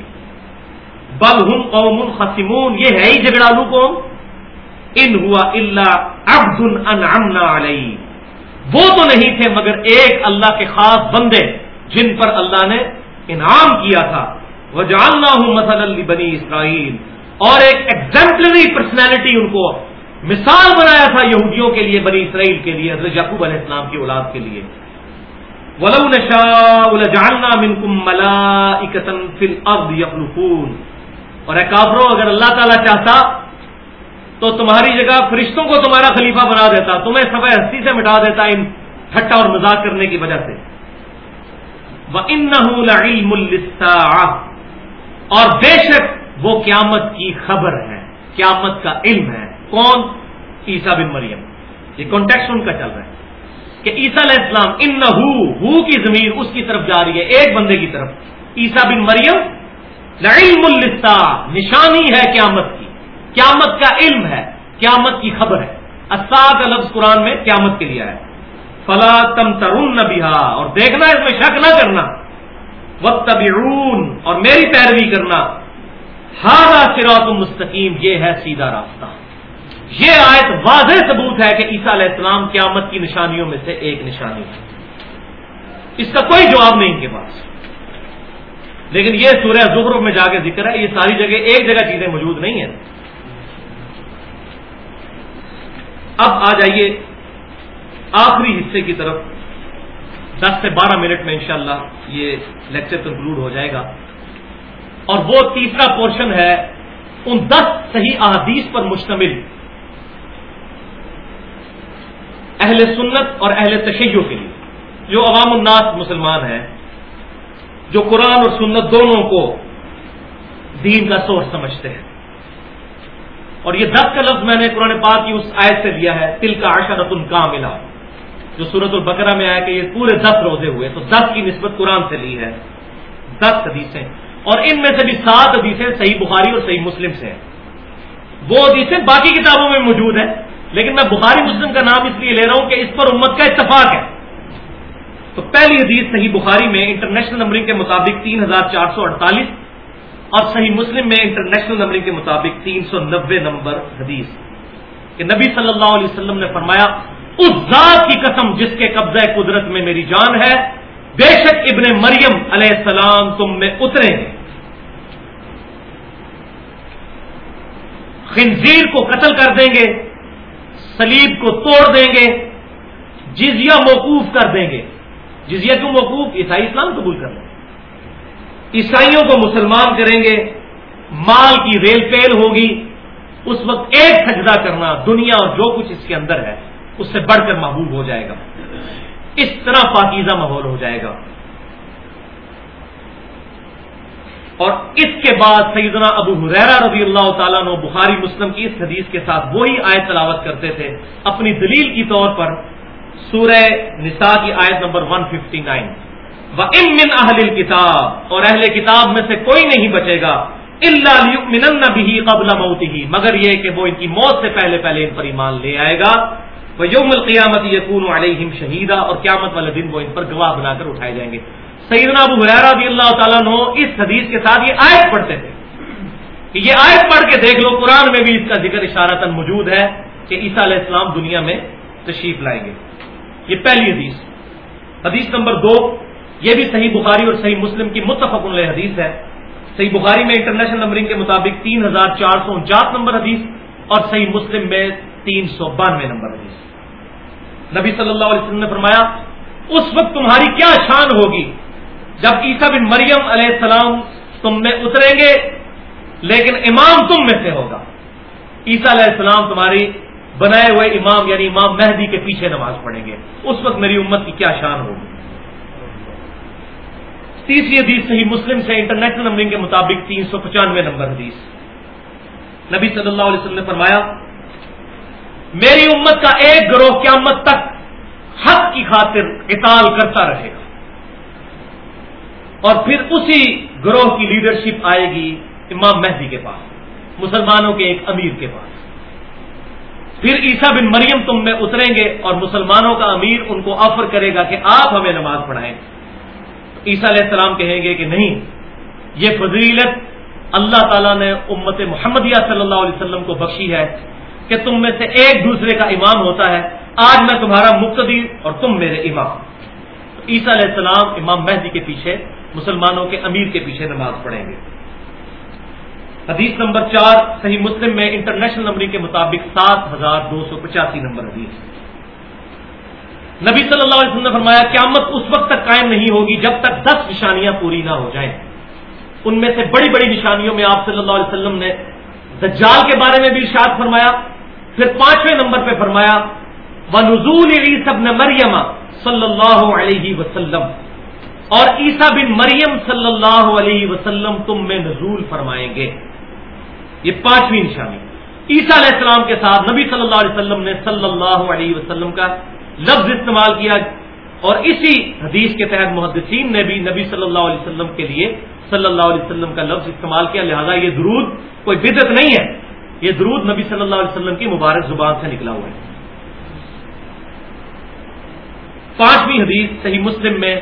بل ہم قوم خسمون یہ ہے ہی جھگڑالو قوم۔ ان ہوا اللہ عبد انعمنا علیہ وہ تو نہیں تھے مگر ایک اللہ کے خاص بندے جن پر اللہ نے انعام کیا تھا۔ وہ جاننا ہوں مسل بنی اسرائیل اور ایک ایگزمپلری پرسنالٹی ان کو مثال بنایا تھا یہودیوں کے لیے، بنی اسرائیل کے لیے، حضرت یعقوب علیہ السلام کی اولاد کے لیے۔ ولو نشا جاننا من کم ملا اکتن فل اب اور اے کافروں، اگر اللہ تعالیٰ چاہتا تو تمہاری جگہ فرشتوں کو تمہارا خلیفہ بنا دیتا، تمہیں سب ہستی سے مٹا دیتا ان ٹھٹا اور مذاق کرنے کی وجہ سے۔ وہ ان اور بے شک وہ قیامت کی خبر ہے، قیامت کا علم ہے۔ کون؟ عیسا بن مریم۔ یہ کانٹیکٹ ان کا چل رہا ہے کہ عیسا علیہ السلام ان ہو کی زمین اس کی طرف جا رہی ہے، ایک بندے کی طرف۔ عیسا بن مریم علم نشانی ہے قیامت کی۔ قیامت کا علم ہے، قیامت کی خبر ہے۔ اساد کا لفظ قرآن میں قیامت کے لیے ہے۔ فلا تم ترون نہ اور دیکھنا، اس میں شک نہ کرنا۔ وقت اور میری پیروی کرنا۔ ہارا سراط مستقیم، یہ ہے سیدھا راستہ۔ یہ آیت واضح ثبوت ہے کہ عیسیٰ علیہ السلام قیامت کی نشانیوں میں سے ایک نشانی ہے۔ اس کا کوئی جواب نہیں ان کے پاس۔ لیکن یہ سورہ زخرف میں جا کے ذکر ہے، یہ ساری جگہ، ایک جگہ چیزیں موجود نہیں ہیں۔ اب آ جائیے آخری حصے کی طرف۔ دس سے بارہ منٹ میں انشاءاللہ یہ لیکچر کنکلوڈ ہو جائے گا۔ اور وہ تیسرا پورشن ہے ان دس صحیح احادیث پر مشتمل۔ اہل سنت اور اہل تشیع کے لیے، جو عوام الناس مسلمان ہیں، جو قرآن اور سنت دونوں کو دین کا سورس سمجھتے ہیں۔ اور یہ دس کا لفظ میں نے قرآن پاک کی اس آیت سے لیا ہے تل کا عشرت کا ملا جو سورت البقرہ میں آیا کہ یہ پورے دس روزے ہوئے، تو دس کی نسبت قرآن سے لی ہے۔ دس حدیثیں۔ اور ان میں سے بھی سات حدیثیں صحیح بخاری اور صحیح مسلم سے ہیں۔ وہ حدیثیں باقی کتابوں میں موجود ہیں، لیکن میں بخاری مسلم کا نام اس لیے لے رہا ہوں کہ اس پر امت کا اتفاق ہے۔ تو پہلی حدیث صحیح بخاری میں انٹرنیشنل نمبرنگ کے مطابق تین ہزار چار سو اڑتالیس اور صحیح مسلم میں انٹرنیشنل نمبرنگ کے مطابق تین سو نبے نمبر حدیث کہ نبی صلی اللہ علیہ وسلم نے فرمایا، اس ذات کی قسم جس کے قبضہ قدرت میں میری جان ہے، بے شک ابن مریم علیہ السلام تم میں اترے ہیں۔ خنزیر کو قتل کر دیں گے سلیب کو توڑ دیں گے، جزیہ موقوف کر دیں گے۔ جزیہ کیوں موقوف؟ عیسائی اسلام قبول کر لیں۔ عیسائیوں کو مسلمان کریں گے، مال کی ریل پیل ہوگی، اس وقت ایک سجدہ کرنا دنیا اور جو کچھ اس کے اندر ہے، اس سے بڑھ کر محبوب ہو جائے گا۔ اس طرح پاکیزہ ماحول ہو جائے گا۔ اور اس کے بعد سیدنا ابو حریرا رضی اللہ تعالیٰ نے بخاری مسلم کی اس حدیث کے ساتھ وہی آیت تلاوت کرتے تھے۔ اپنی دلیل کی طور پر سورہ نساء کی آیت نمبر 159 و امن اہل کتاب اور اہل کتاب میں سے کوئی نہیں بچے گا اللہ بھی قبل موتی ہی مگر یہ کہ وہ ان کی موت سے پہلے پہلے ان پر ایمان لے آئے گا وہ یوم القیامت یقون علیہم شہیدہ اور قیامت والے دن وہ ان پر گواہ بنا کر اٹھائے جائیں گے۔ سیدنا ابو حرا رضی اللہ تعالیٰ نو اس حدیث کے ساتھ یہ آیت پڑھتے تھے کہ یہ آیت پڑھ کے دیکھ لو، قرآن میں بھی اس کا ذکر اشارہ موجود ہے کہ عیسیٰ علیہ السلام دنیا میں تشریف لائیں گے یہ پہلی حدیث۔ حدیث نمبر دو۔ یہ بھی صحیح بخاری اور صحیح مسلم کی متفق علیہ حدیث ہے۔ صحیح بخاری میں انٹرنیشنل نمبرنگ کے مطابق تین ہزار چار سو انچاس نمبر حدیث اور صحیح مسلم میں تین سو بانوے نمبر حدیث۔ نبی صلی اللہ علیہ وسلم نے فرمایا، اس وقت تمہاری کیا شان ہوگی؟ جب عیسیٰ بن مریم علیہ السلام تم میں اتریں گے، لیکن امام تم میں سے ہوگا۔ عیسیٰ علیہ السلام تمہاری بنائے ہوئے امام یعنی امام مہدی کے پیچھے نماز پڑھیں گے۔ اس وقت میری امت کی کیا شان ہوگی؟ تیسری حدیث صحیح مسلم سے انٹرنیشنل نمبرنگ کے مطابق تین سو پچانوے نمبر حدیث۔ نبی صلی اللہ علیہ وسلم نے فرمایا، میری امت کا ایک گروہ قیامت تک حق کی خاطر اطال کرتا رہے گا۔ اور پھر اسی گروہ کی لیڈرشپ آئے گی امام مہدی کے پاس، مسلمانوں کے ایک امیر کے پاس۔ پھر عیسیٰ بن مریم تم میں اتریں گے اور مسلمانوں کا امیر ان کو آفر کرے گا کہ آپ ہمیں نماز پڑھائیں۔ عیسیٰ علیہ السلام کہیں گے کہ نہیں، یہ فضیلت اللہ تعالیٰ نے امت محمدیہ صلی اللہ علیہ وسلم کو بخشی ہے کہ تم میں سے ایک دوسرے کا امام ہوتا ہے۔ آج میں تمہارا مقتدی اور تم میرے امام۔ عیسیٰ علیہ السلام امام مہدی کے پیچھے، مسلمانوں کے امیر کے پیچھے نماز پڑھیں گے۔ حدیث نمبر چار، صحیح مسلم میں انٹرنیشنل نمبر کے مطابق سات ہزار دو سو پچاسی نمبر حدیث۔ نبی صلی اللہ علیہ وسلم نے فرمایا، قیامت اس وقت تک قائم نہیں ہوگی جب تک دس نشانیاں پوری نہ ہو جائیں۔ ان میں سے بڑی بڑی نشانیوں میں آپ صلی اللہ علیہ وسلم نے دجال کے بارے میں بھی ارشاد فرمایا، پھر پانچویں نمبر پہ فرمایا و نزول سب نے مریم صلی اللہ علیہ وسلم۔ اور عیسیٰ بن مریم صلی اللہ علیہ وسلم تم میں نزول فرمائیں گے۔ یہ پانچویں نشانی۔ عیسیٰ علیہ السلام کے ساتھ نبی صلی اللہ علیہ وسلم نے صلی اللہ علیہ وسلم کا لفظ استعمال کیا اور اسی حدیث کے تحت محدثین نے بھی نبی صلی اللہ علیہ وسلم کے لیے صلی اللہ علیہ وسلم کا لفظ استعمال کیا، لہذا یہ درود کوئی بدت نہیں ہے۔ یہ درود نبی صلی اللہ علیہ وسلم کی مبارک زبان سے نکلا ہوا ہے۔ پانچویں حدیث صحیح مسلم میں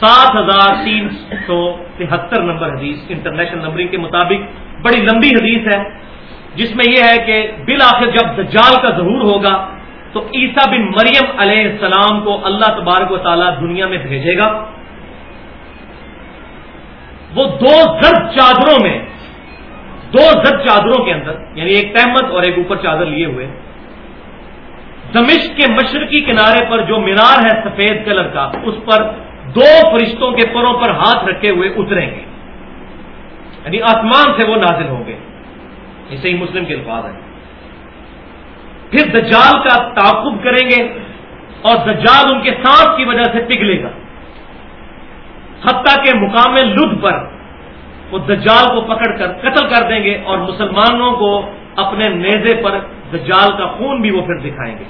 سات ہزار تین سو تہتر نمبر حدیث، انٹرنیشنل نمبرنگ کے مطابق بڑی لمبی حدیث ہے، جس میں یہ ہے کہ بالآخر جب دجال کا ظہور ہوگا تو عیسیٰ بن مریم علیہ السلام کو اللہ تبارک و تعالیٰ دنیا میں بھیجے گا۔ وہ دو زرد چادروں میں، دو زرد چادروں کے اندر یعنی ایک تحمد اور ایک اوپر چادر لیے ہوئے، دمشق کے مشرقی کنارے پر جو مینار ہے سفید کلر کا، اس پر دو فرشتوں کے پروں پر ہاتھ رکھے ہوئے اتریں گے۔ یعنی آسمان سے وہ نازل ہوں گے۔ اسے ہی مسلم کے الفاظ ہیں۔ پھر دجال کا تعقب کریں گے اور دجال ان کے سانس کی وجہ سے پگھلے گا۔ حتیٰ کے مقام لدھ پر وہ دجال کو پکڑ کر قتل کر دیں گے اور مسلمانوں کو اپنے نیزے پر دجال کا خون بھی وہ پھر دکھائیں گے۔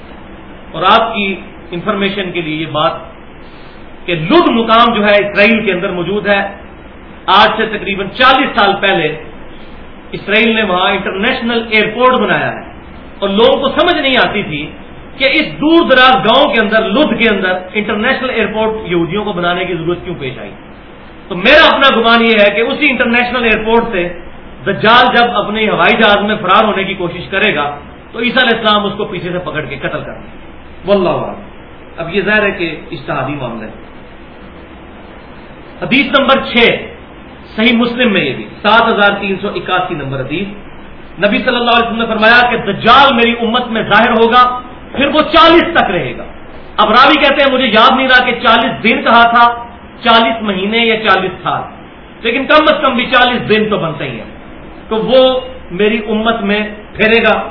اور آپ کی انفارمیشن کے لیے یہ بات کہ لد مقام جو ہے اسرائیل کے اندر موجود ہے۔ آج سے تقریباً چالیس سال پہلے اسرائیل نے وہاں انٹرنیشنل ایئرپورٹ بنایا ہے۔ اور لوگوں کو سمجھ نہیں آتی تھی کہ اس دور دراز گاؤں کے اندر، لدھ کے اندر انٹرنیشنل ایئرپورٹ یہودیوں کو بنانے کی ضرورت کیوں پیش آئی؟ تو میرا اپنا گمان یہ ہے کہ اسی انٹرنیشنل ایئرپورٹ سے دجال جب اپنے ہوائی جہاز میں فرار ہونے کی کوشش کرے گا، تو عیسیٰ علیہ السلام اس کو پیچھے سے پکڑ کے قتل کر دیں واللہ اب یہ ظاہر ہے کہ اشتہادی معاملہ ہے۔ حدیث نمبر چھ، صحیح مسلم میں یہ بھی۔ سات ہزار تین سو اکاسی نمبر حدیث۔ نبی صلی اللہ علیہ وسلم نے فرمایا کہ دجال میری امت میں ظاہر ہوگا، پھر وہ چالیس تک رہے گا۔ اب راوی کہتے ہیں، مجھے یاد نہیں رہا کہ چالیس دن کہا تھا، چالیس مہینے یا چالیس سال۔ لیکن کم از کم بھی چالیس دن تو بنتے ہی ہیں۔ تو وہ میری امت میں پھیرے گا۔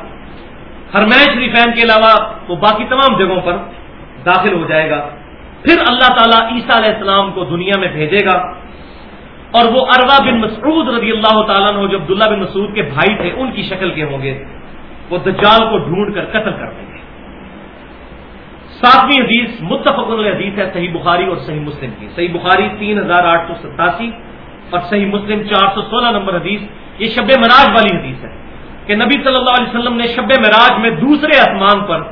ہرمین شریفین کے علاوہ وہ باقی تمام جگہوں پر داخل ہو جائے گا۔ پھر اللہ تعالیٰ عیسیٰ علیہ السلام کو دنیا میں بھیجے گا۔ اور وہ اروا بن مسعود رضی اللہ تعالیٰ نے جو عبداللہ بن مسعود کے بھائی تھے، ان کی شکل کے ہوں گے۔ وہ دجال کو ڈھونڈ کر قتل کر دیں گے۔ ساتویں حدیث متفق حدیث ہے، صحیح بخاری اور صحیح مسلم کی۔ صحیح بخاری تین ہزار آٹھ سو ستاسی اور صحیح مسلم چار سو سولہ نمبر حدیث۔ یہ شب مراج والی حدیث ہے کہ نبی صلی اللہ علیہ وسلم نے شب مراج میں دوسرے آسمان پر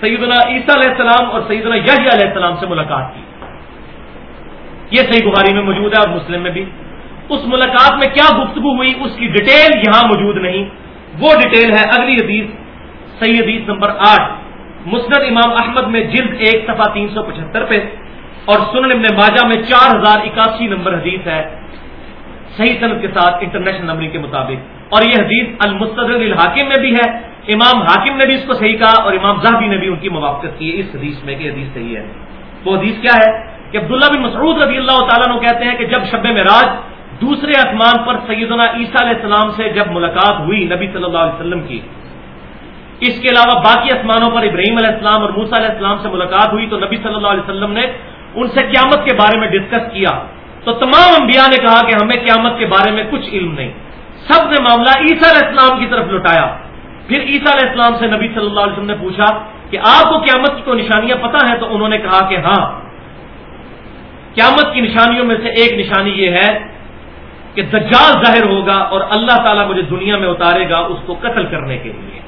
سیدنا عیسیٰ علیہ السلام اور سیدنا یحییٰ علیہ السلام سے ملاقات کی۔ یہ صحیح بخاری میں موجود ہے اور مسلم میں بھی۔ اس ملاقات میں کیا گفتگو ہوئی، اس کی ڈیٹیل یہاں موجود نہیں۔ وہ ڈیٹیل ہے اگلی حدیث، صحیح حدیث نمبر آٹھ۔ مسند امام احمد میں جلد ایک صفحہ تین سو پچہتر پہ اور سنن ابن ماجہ میں چار ہزار اکاسی نمبر حدیث ہے۔ صحیح صنعت کے ساتھ انٹرنیشنل نمبر کے مطابق۔ اور یہ حدیث المستد الحاکم میں بھی ہے۔ امام حاکم نے بھی اس کو صحیح کہا اور امام زاہبی نے بھی ان کی موافقت کی۔ اس حدیث میں کہ حدیث صحیح ہے۔ وہ حدیث کیا ہے؟ کہ عبداللہ بن مسعود رضی اللہ تعالیٰ نے کہتے ہیں کہ جب شب معراج دوسرے آسمان پر سیدنا عیسیٰ علیہ السلام سے جب ملاقات ہوئی نبی صلی اللہ علیہ وسلم کی، اس کے علاوہ باقی آسمانوں پر ابراہیم علیہ السلام اور موسا علیہ السلام سے ملاقات ہوئی تو نبی صلی اللہ علیہ وسلم نے ان سے قیامت کے بارے میں ڈسکس کیا۔ تو تمام انبیاء نے کہا کہ ہمیں قیامت کے بارے میں کچھ علم نہیں۔ سب نے معاملہ عیسیٰ علیہ السلام کی طرف لوٹایا۔ پھر عیسیٰ علیہ السلام سے نبی صلی اللہ علیہ وسلم نے پوچھا کہ آپ کو قیامت کی کو نشانیاں پتہ ہیں؟ تو انہوں نے کہا کہ ہاں۔ قیامت کی نشانیوں میں سے ایک نشانی یہ ہے کہ دجال ظاہر ہوگا اور اللہ تعالیٰ مجھے دنیا میں اتارے گا اس کو قتل کرنے کے لیے۔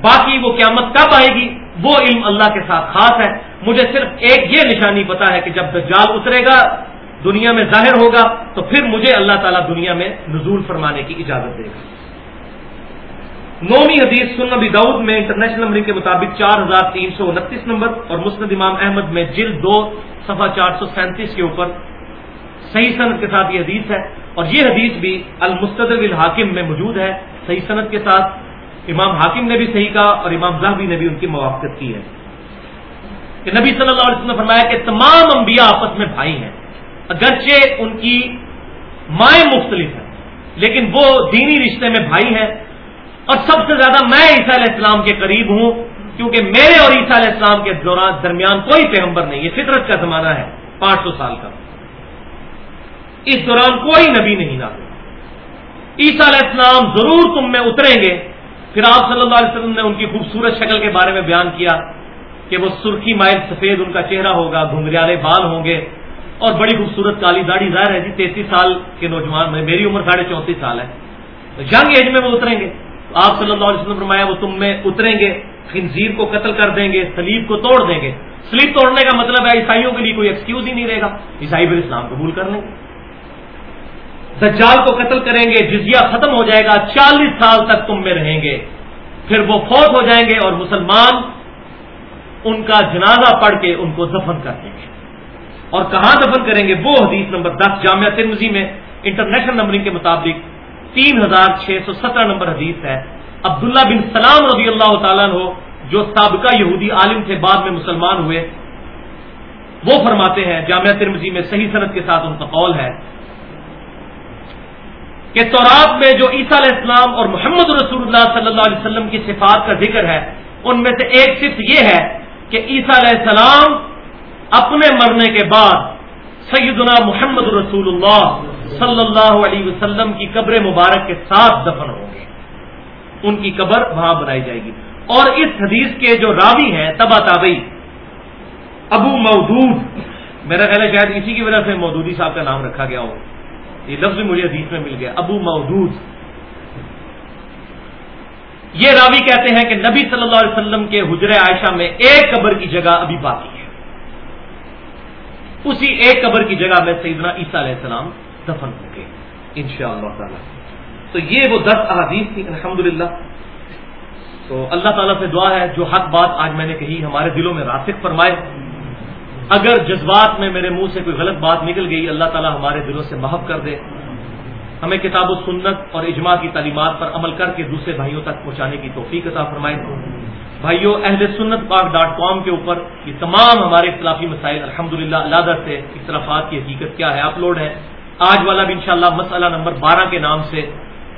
باقی وہ قیامت کب آئے گی؟ وہ علم اللہ کے ساتھ خاص ہے۔ مجھے صرف ایک یہ نشانی پتا ہے کہ جب دجال اترے گا، دنیا میں ظاہر ہوگا، تو پھر مجھے اللہ تعالیٰ دنیا میں نزول فرمانے کی اجازت دے گا۔ نومی حدیث سن نبی دعود میں انٹرنیشنل نمبر کے مطابق چار ہزار تین سو انتیس نمبر اور مسند امام احمد میں جلد دو، صفحہ چار سو سینتیس کے اوپر صحیح صنعت کے ساتھ یہ حدیث ہے۔ اور یہ حدیث بھی المستد الحاکم میں موجود ہے، صحیح صنعت کے ساتھ۔ امام حاکم نے بھی صحیح کہا اور امام زہبی نے بھی ان کی موافقت کی ہے۔ کہ نبی صلی اللہ علیہ وسلم نے فرمایا کہ تمام انبیاء آپس میں بھائی ہیں۔ اگرچہ ان کی مائیں مختلف ہیں، لیکن وہ دینی رشتے میں بھائی ہیں۔ اور سب سے زیادہ میں عیسیٰ علیہ السلام کے قریب ہوں، کیونکہ میرے اور عیسیٰ علیہ السلام کے دوران درمیان کوئی پیغمبر نہیں، یہ فطرت کا زمانہ ہے، پانچ سو سال کا۔ اس دوران کوئی نبی نہیں نہ عیسیٰ علیہ السلام ضرور تم میں اتریں گے۔ پھر آپ صلی اللہ علیہ وسلم نے ان کی خوبصورت شکل کے بارے میں بیان کیا کہ وہ سرخی مائل سفید ان کا چہرہ ہوگا، گھنگریالے بال ہوں گے اور بڑی خوبصورت کالی داڑھی ظاہر ہے جی تینتیس سال کے نوجوان میں، میری عمر ساڑھے چونتیس سال ہے۔ تو ینگ ایج میں وہ اتریں گے۔ آپ صلی اللہ علیہ وسلم فرمایا وہ تم میں اتریں گے، خنزیر کو قتل کر دیں گے سلیب کو توڑ دیں گے۔ سلیب توڑنے کا مطلب ہے عیسائیوں کے لیے کوئی ایکسکیوز ہی نہیں رہے گا۔ عیسائی پھر اسلام قبول کر لیں۔ گے دجال کو قتل کریں گے، جزیہ ختم ہو جائے گا، چالیس سال تک تم میں رہیں گے۔ پھر وہ فوت ہو جائیں گے اور مسلمان ان کا جنازہ پڑھ کے ان کو دفن کر دیں گے۔ اور کہاں دفن کریں گے؟ وہ حدیث نمبر دس، جامعہ ترمزی میں، انٹرنیشنل نمبرنگ کے مطابق تین ہزار چھ سو سترہ نمبر حدیث ہے۔ عبداللہ بن سلام رضی اللہ تعالیٰ ہو جو سابقہ یہودی عالم تھے، بعد میں مسلمان ہوئے، وہ فرماتے ہیں، جامعہ ترمزی میں صحیح صنعت کے ساتھ ان کا قول ہے کہ تورات میں جو عیسیٰ علیہ السلام اور محمد رسول اللہ صلی اللہ علیہ وسلم کی صفات کا ذکر ہے، ان میں سے ایک صرف یہ ہے کہ عیسیٰ علیہ السلام اپنے مرنے کے بعد سیدنا محمد رسول اللہ صلی اللہ علیہ وسلم کی قبر مبارک کے ساتھ دفن ہوں گے۔ ان کی قبر وہاں بنائی جائے گی۔ اور اس حدیث کے جو راوی ہیں، تبا تابئی ابو مودود، میرا خیال ہے شاید اسی کی وجہ سے مودودی صاحب کا نام رکھا گیا ہو۔ یہ لفظ مجھے حدیث میں مل گیا، ابو مودود۔ یہ راوی کہتے ہیں کہ نبی صلی اللہ علیہ وسلم کے حجر عائشہ میں ایک قبر کی جگہ ابھی باقی ہے۔ اسی ایک قبر کی جگہ میں سیدنا عیسیٰ علیہ السلام دفن ہوں گے ان شاء اللہ تعالی۔ تو یہ وہ دس احادیث تھی الحمد تو اللہ تعالیٰ سے دعا ہے، جو حق بات آج میں نے کہی، ہمارے دلوں میں راسک فرمائے۔ اگر جذبات میں میرے منہ سے کوئی غلط بات نکل گئی، اللہ تعالیٰ ہمارے دلوں سے محف کر دے۔ ہمیں کتاب و سنت اور اجماع کی تعلیمات پر عمل کر کے دوسرے بھائیوں تک پہنچانے کی توفیق عطا فرمائے۔ بھائیوں اہل سنت پاک ڈاٹ کام کے اوپر یہ تمام ہمارے اختلافی مسائل الحمد للہ اللہ سے اختلافات کی حقیقت کیا ہے، اپلوڈ ہے آج والا بھی انشاءاللہ مسئلہ نمبر بارہ کے نام سے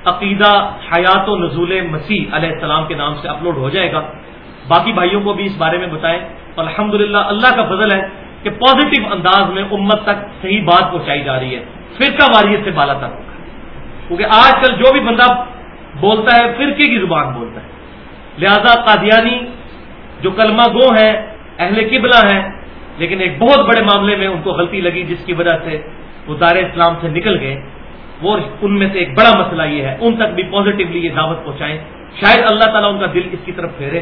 عقیدہ حیات و نزول مسیح علیہ السلام کے نام سے اپلوڈ ہو جائے گا۔ باقی بھائیوں کو بھی اس بارے میں بتائیں۔ الحمد اللہ کا فضل ہے۔ کہ پازیٹو انداز میں امت تک صحیح بات پہنچائی جا رہی ہے۔ فرقہ واریت سے بالا تک ہوگا۔ کیونکہ آج کل جو بھی بندہ بولتا ہے، فرقے کی زبان بولتا ہے۔ لہذا قادیانی جو کلمہ گو ہیں، اہل قبلہ ہیں، لیکن ایک بہت بڑے معاملے میں ان کو غلطی لگی، جس کی وجہ سے وہ دار اسلام سے نکل گئے۔ وہ ان میں سے ایک بڑا مسئلہ یہ ہے۔ ان تک بھی پازیٹیولی یہ دعوت پہنچائیں۔ شاید اللہ تعالیٰ ان کا دل اس کی طرف پھیرے۔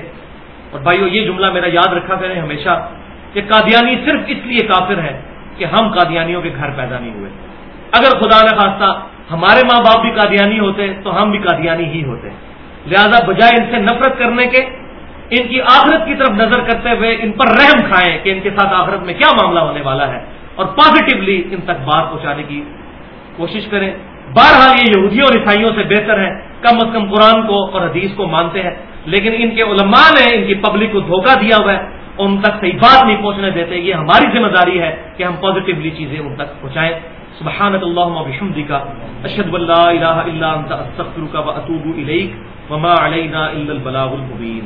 اور بھائیو، یہ جملہ میرا یاد رکھا کریں، ہمیشہ کہ قادیانی صرف اس لیے کافر ہے کہ ہم قادیانیوں کے گھر پیدا نہیں ہوئے۔ اگر خدا نہ خواستہ ہمارے ماں باپ بھی قادیانی ہوتے تو ہم بھی قادیانی ہی ہوتے۔ لہذا بجائے ان سے نفرت کرنے کے، ان کی آخرت کی طرف نظر کرتے ہوئے ان پر رحم کھائیں کہ ان کے ساتھ آخرت میں کیا معاملہ ہونے والا ہے۔ اور پازیٹیولی ان تک بات پہنچانے کی کوشش کریں۔ بہرحال یہ یہودیوں اور عیسائیوں سے بہتر ہے۔ کم از کم قرآن کو اور حدیث کو مانتے ہیں۔ لیکن ان کے علماء نے ان کی پبلک کو دھوکہ دیا ہوا ہے۔ ان تک صحیح بات نہیں پہنچنے دیتے، یہ ہماری ذمہ داری ہے کہ ہم پازیٹیولی چیزیں ان تک پہنچائیں۔ سبحانت اللہ بحمدی کا اشد اللہ الہ الا انت، استغفرک و اتوب الیک، وما علینا الا البلاغ المبین۔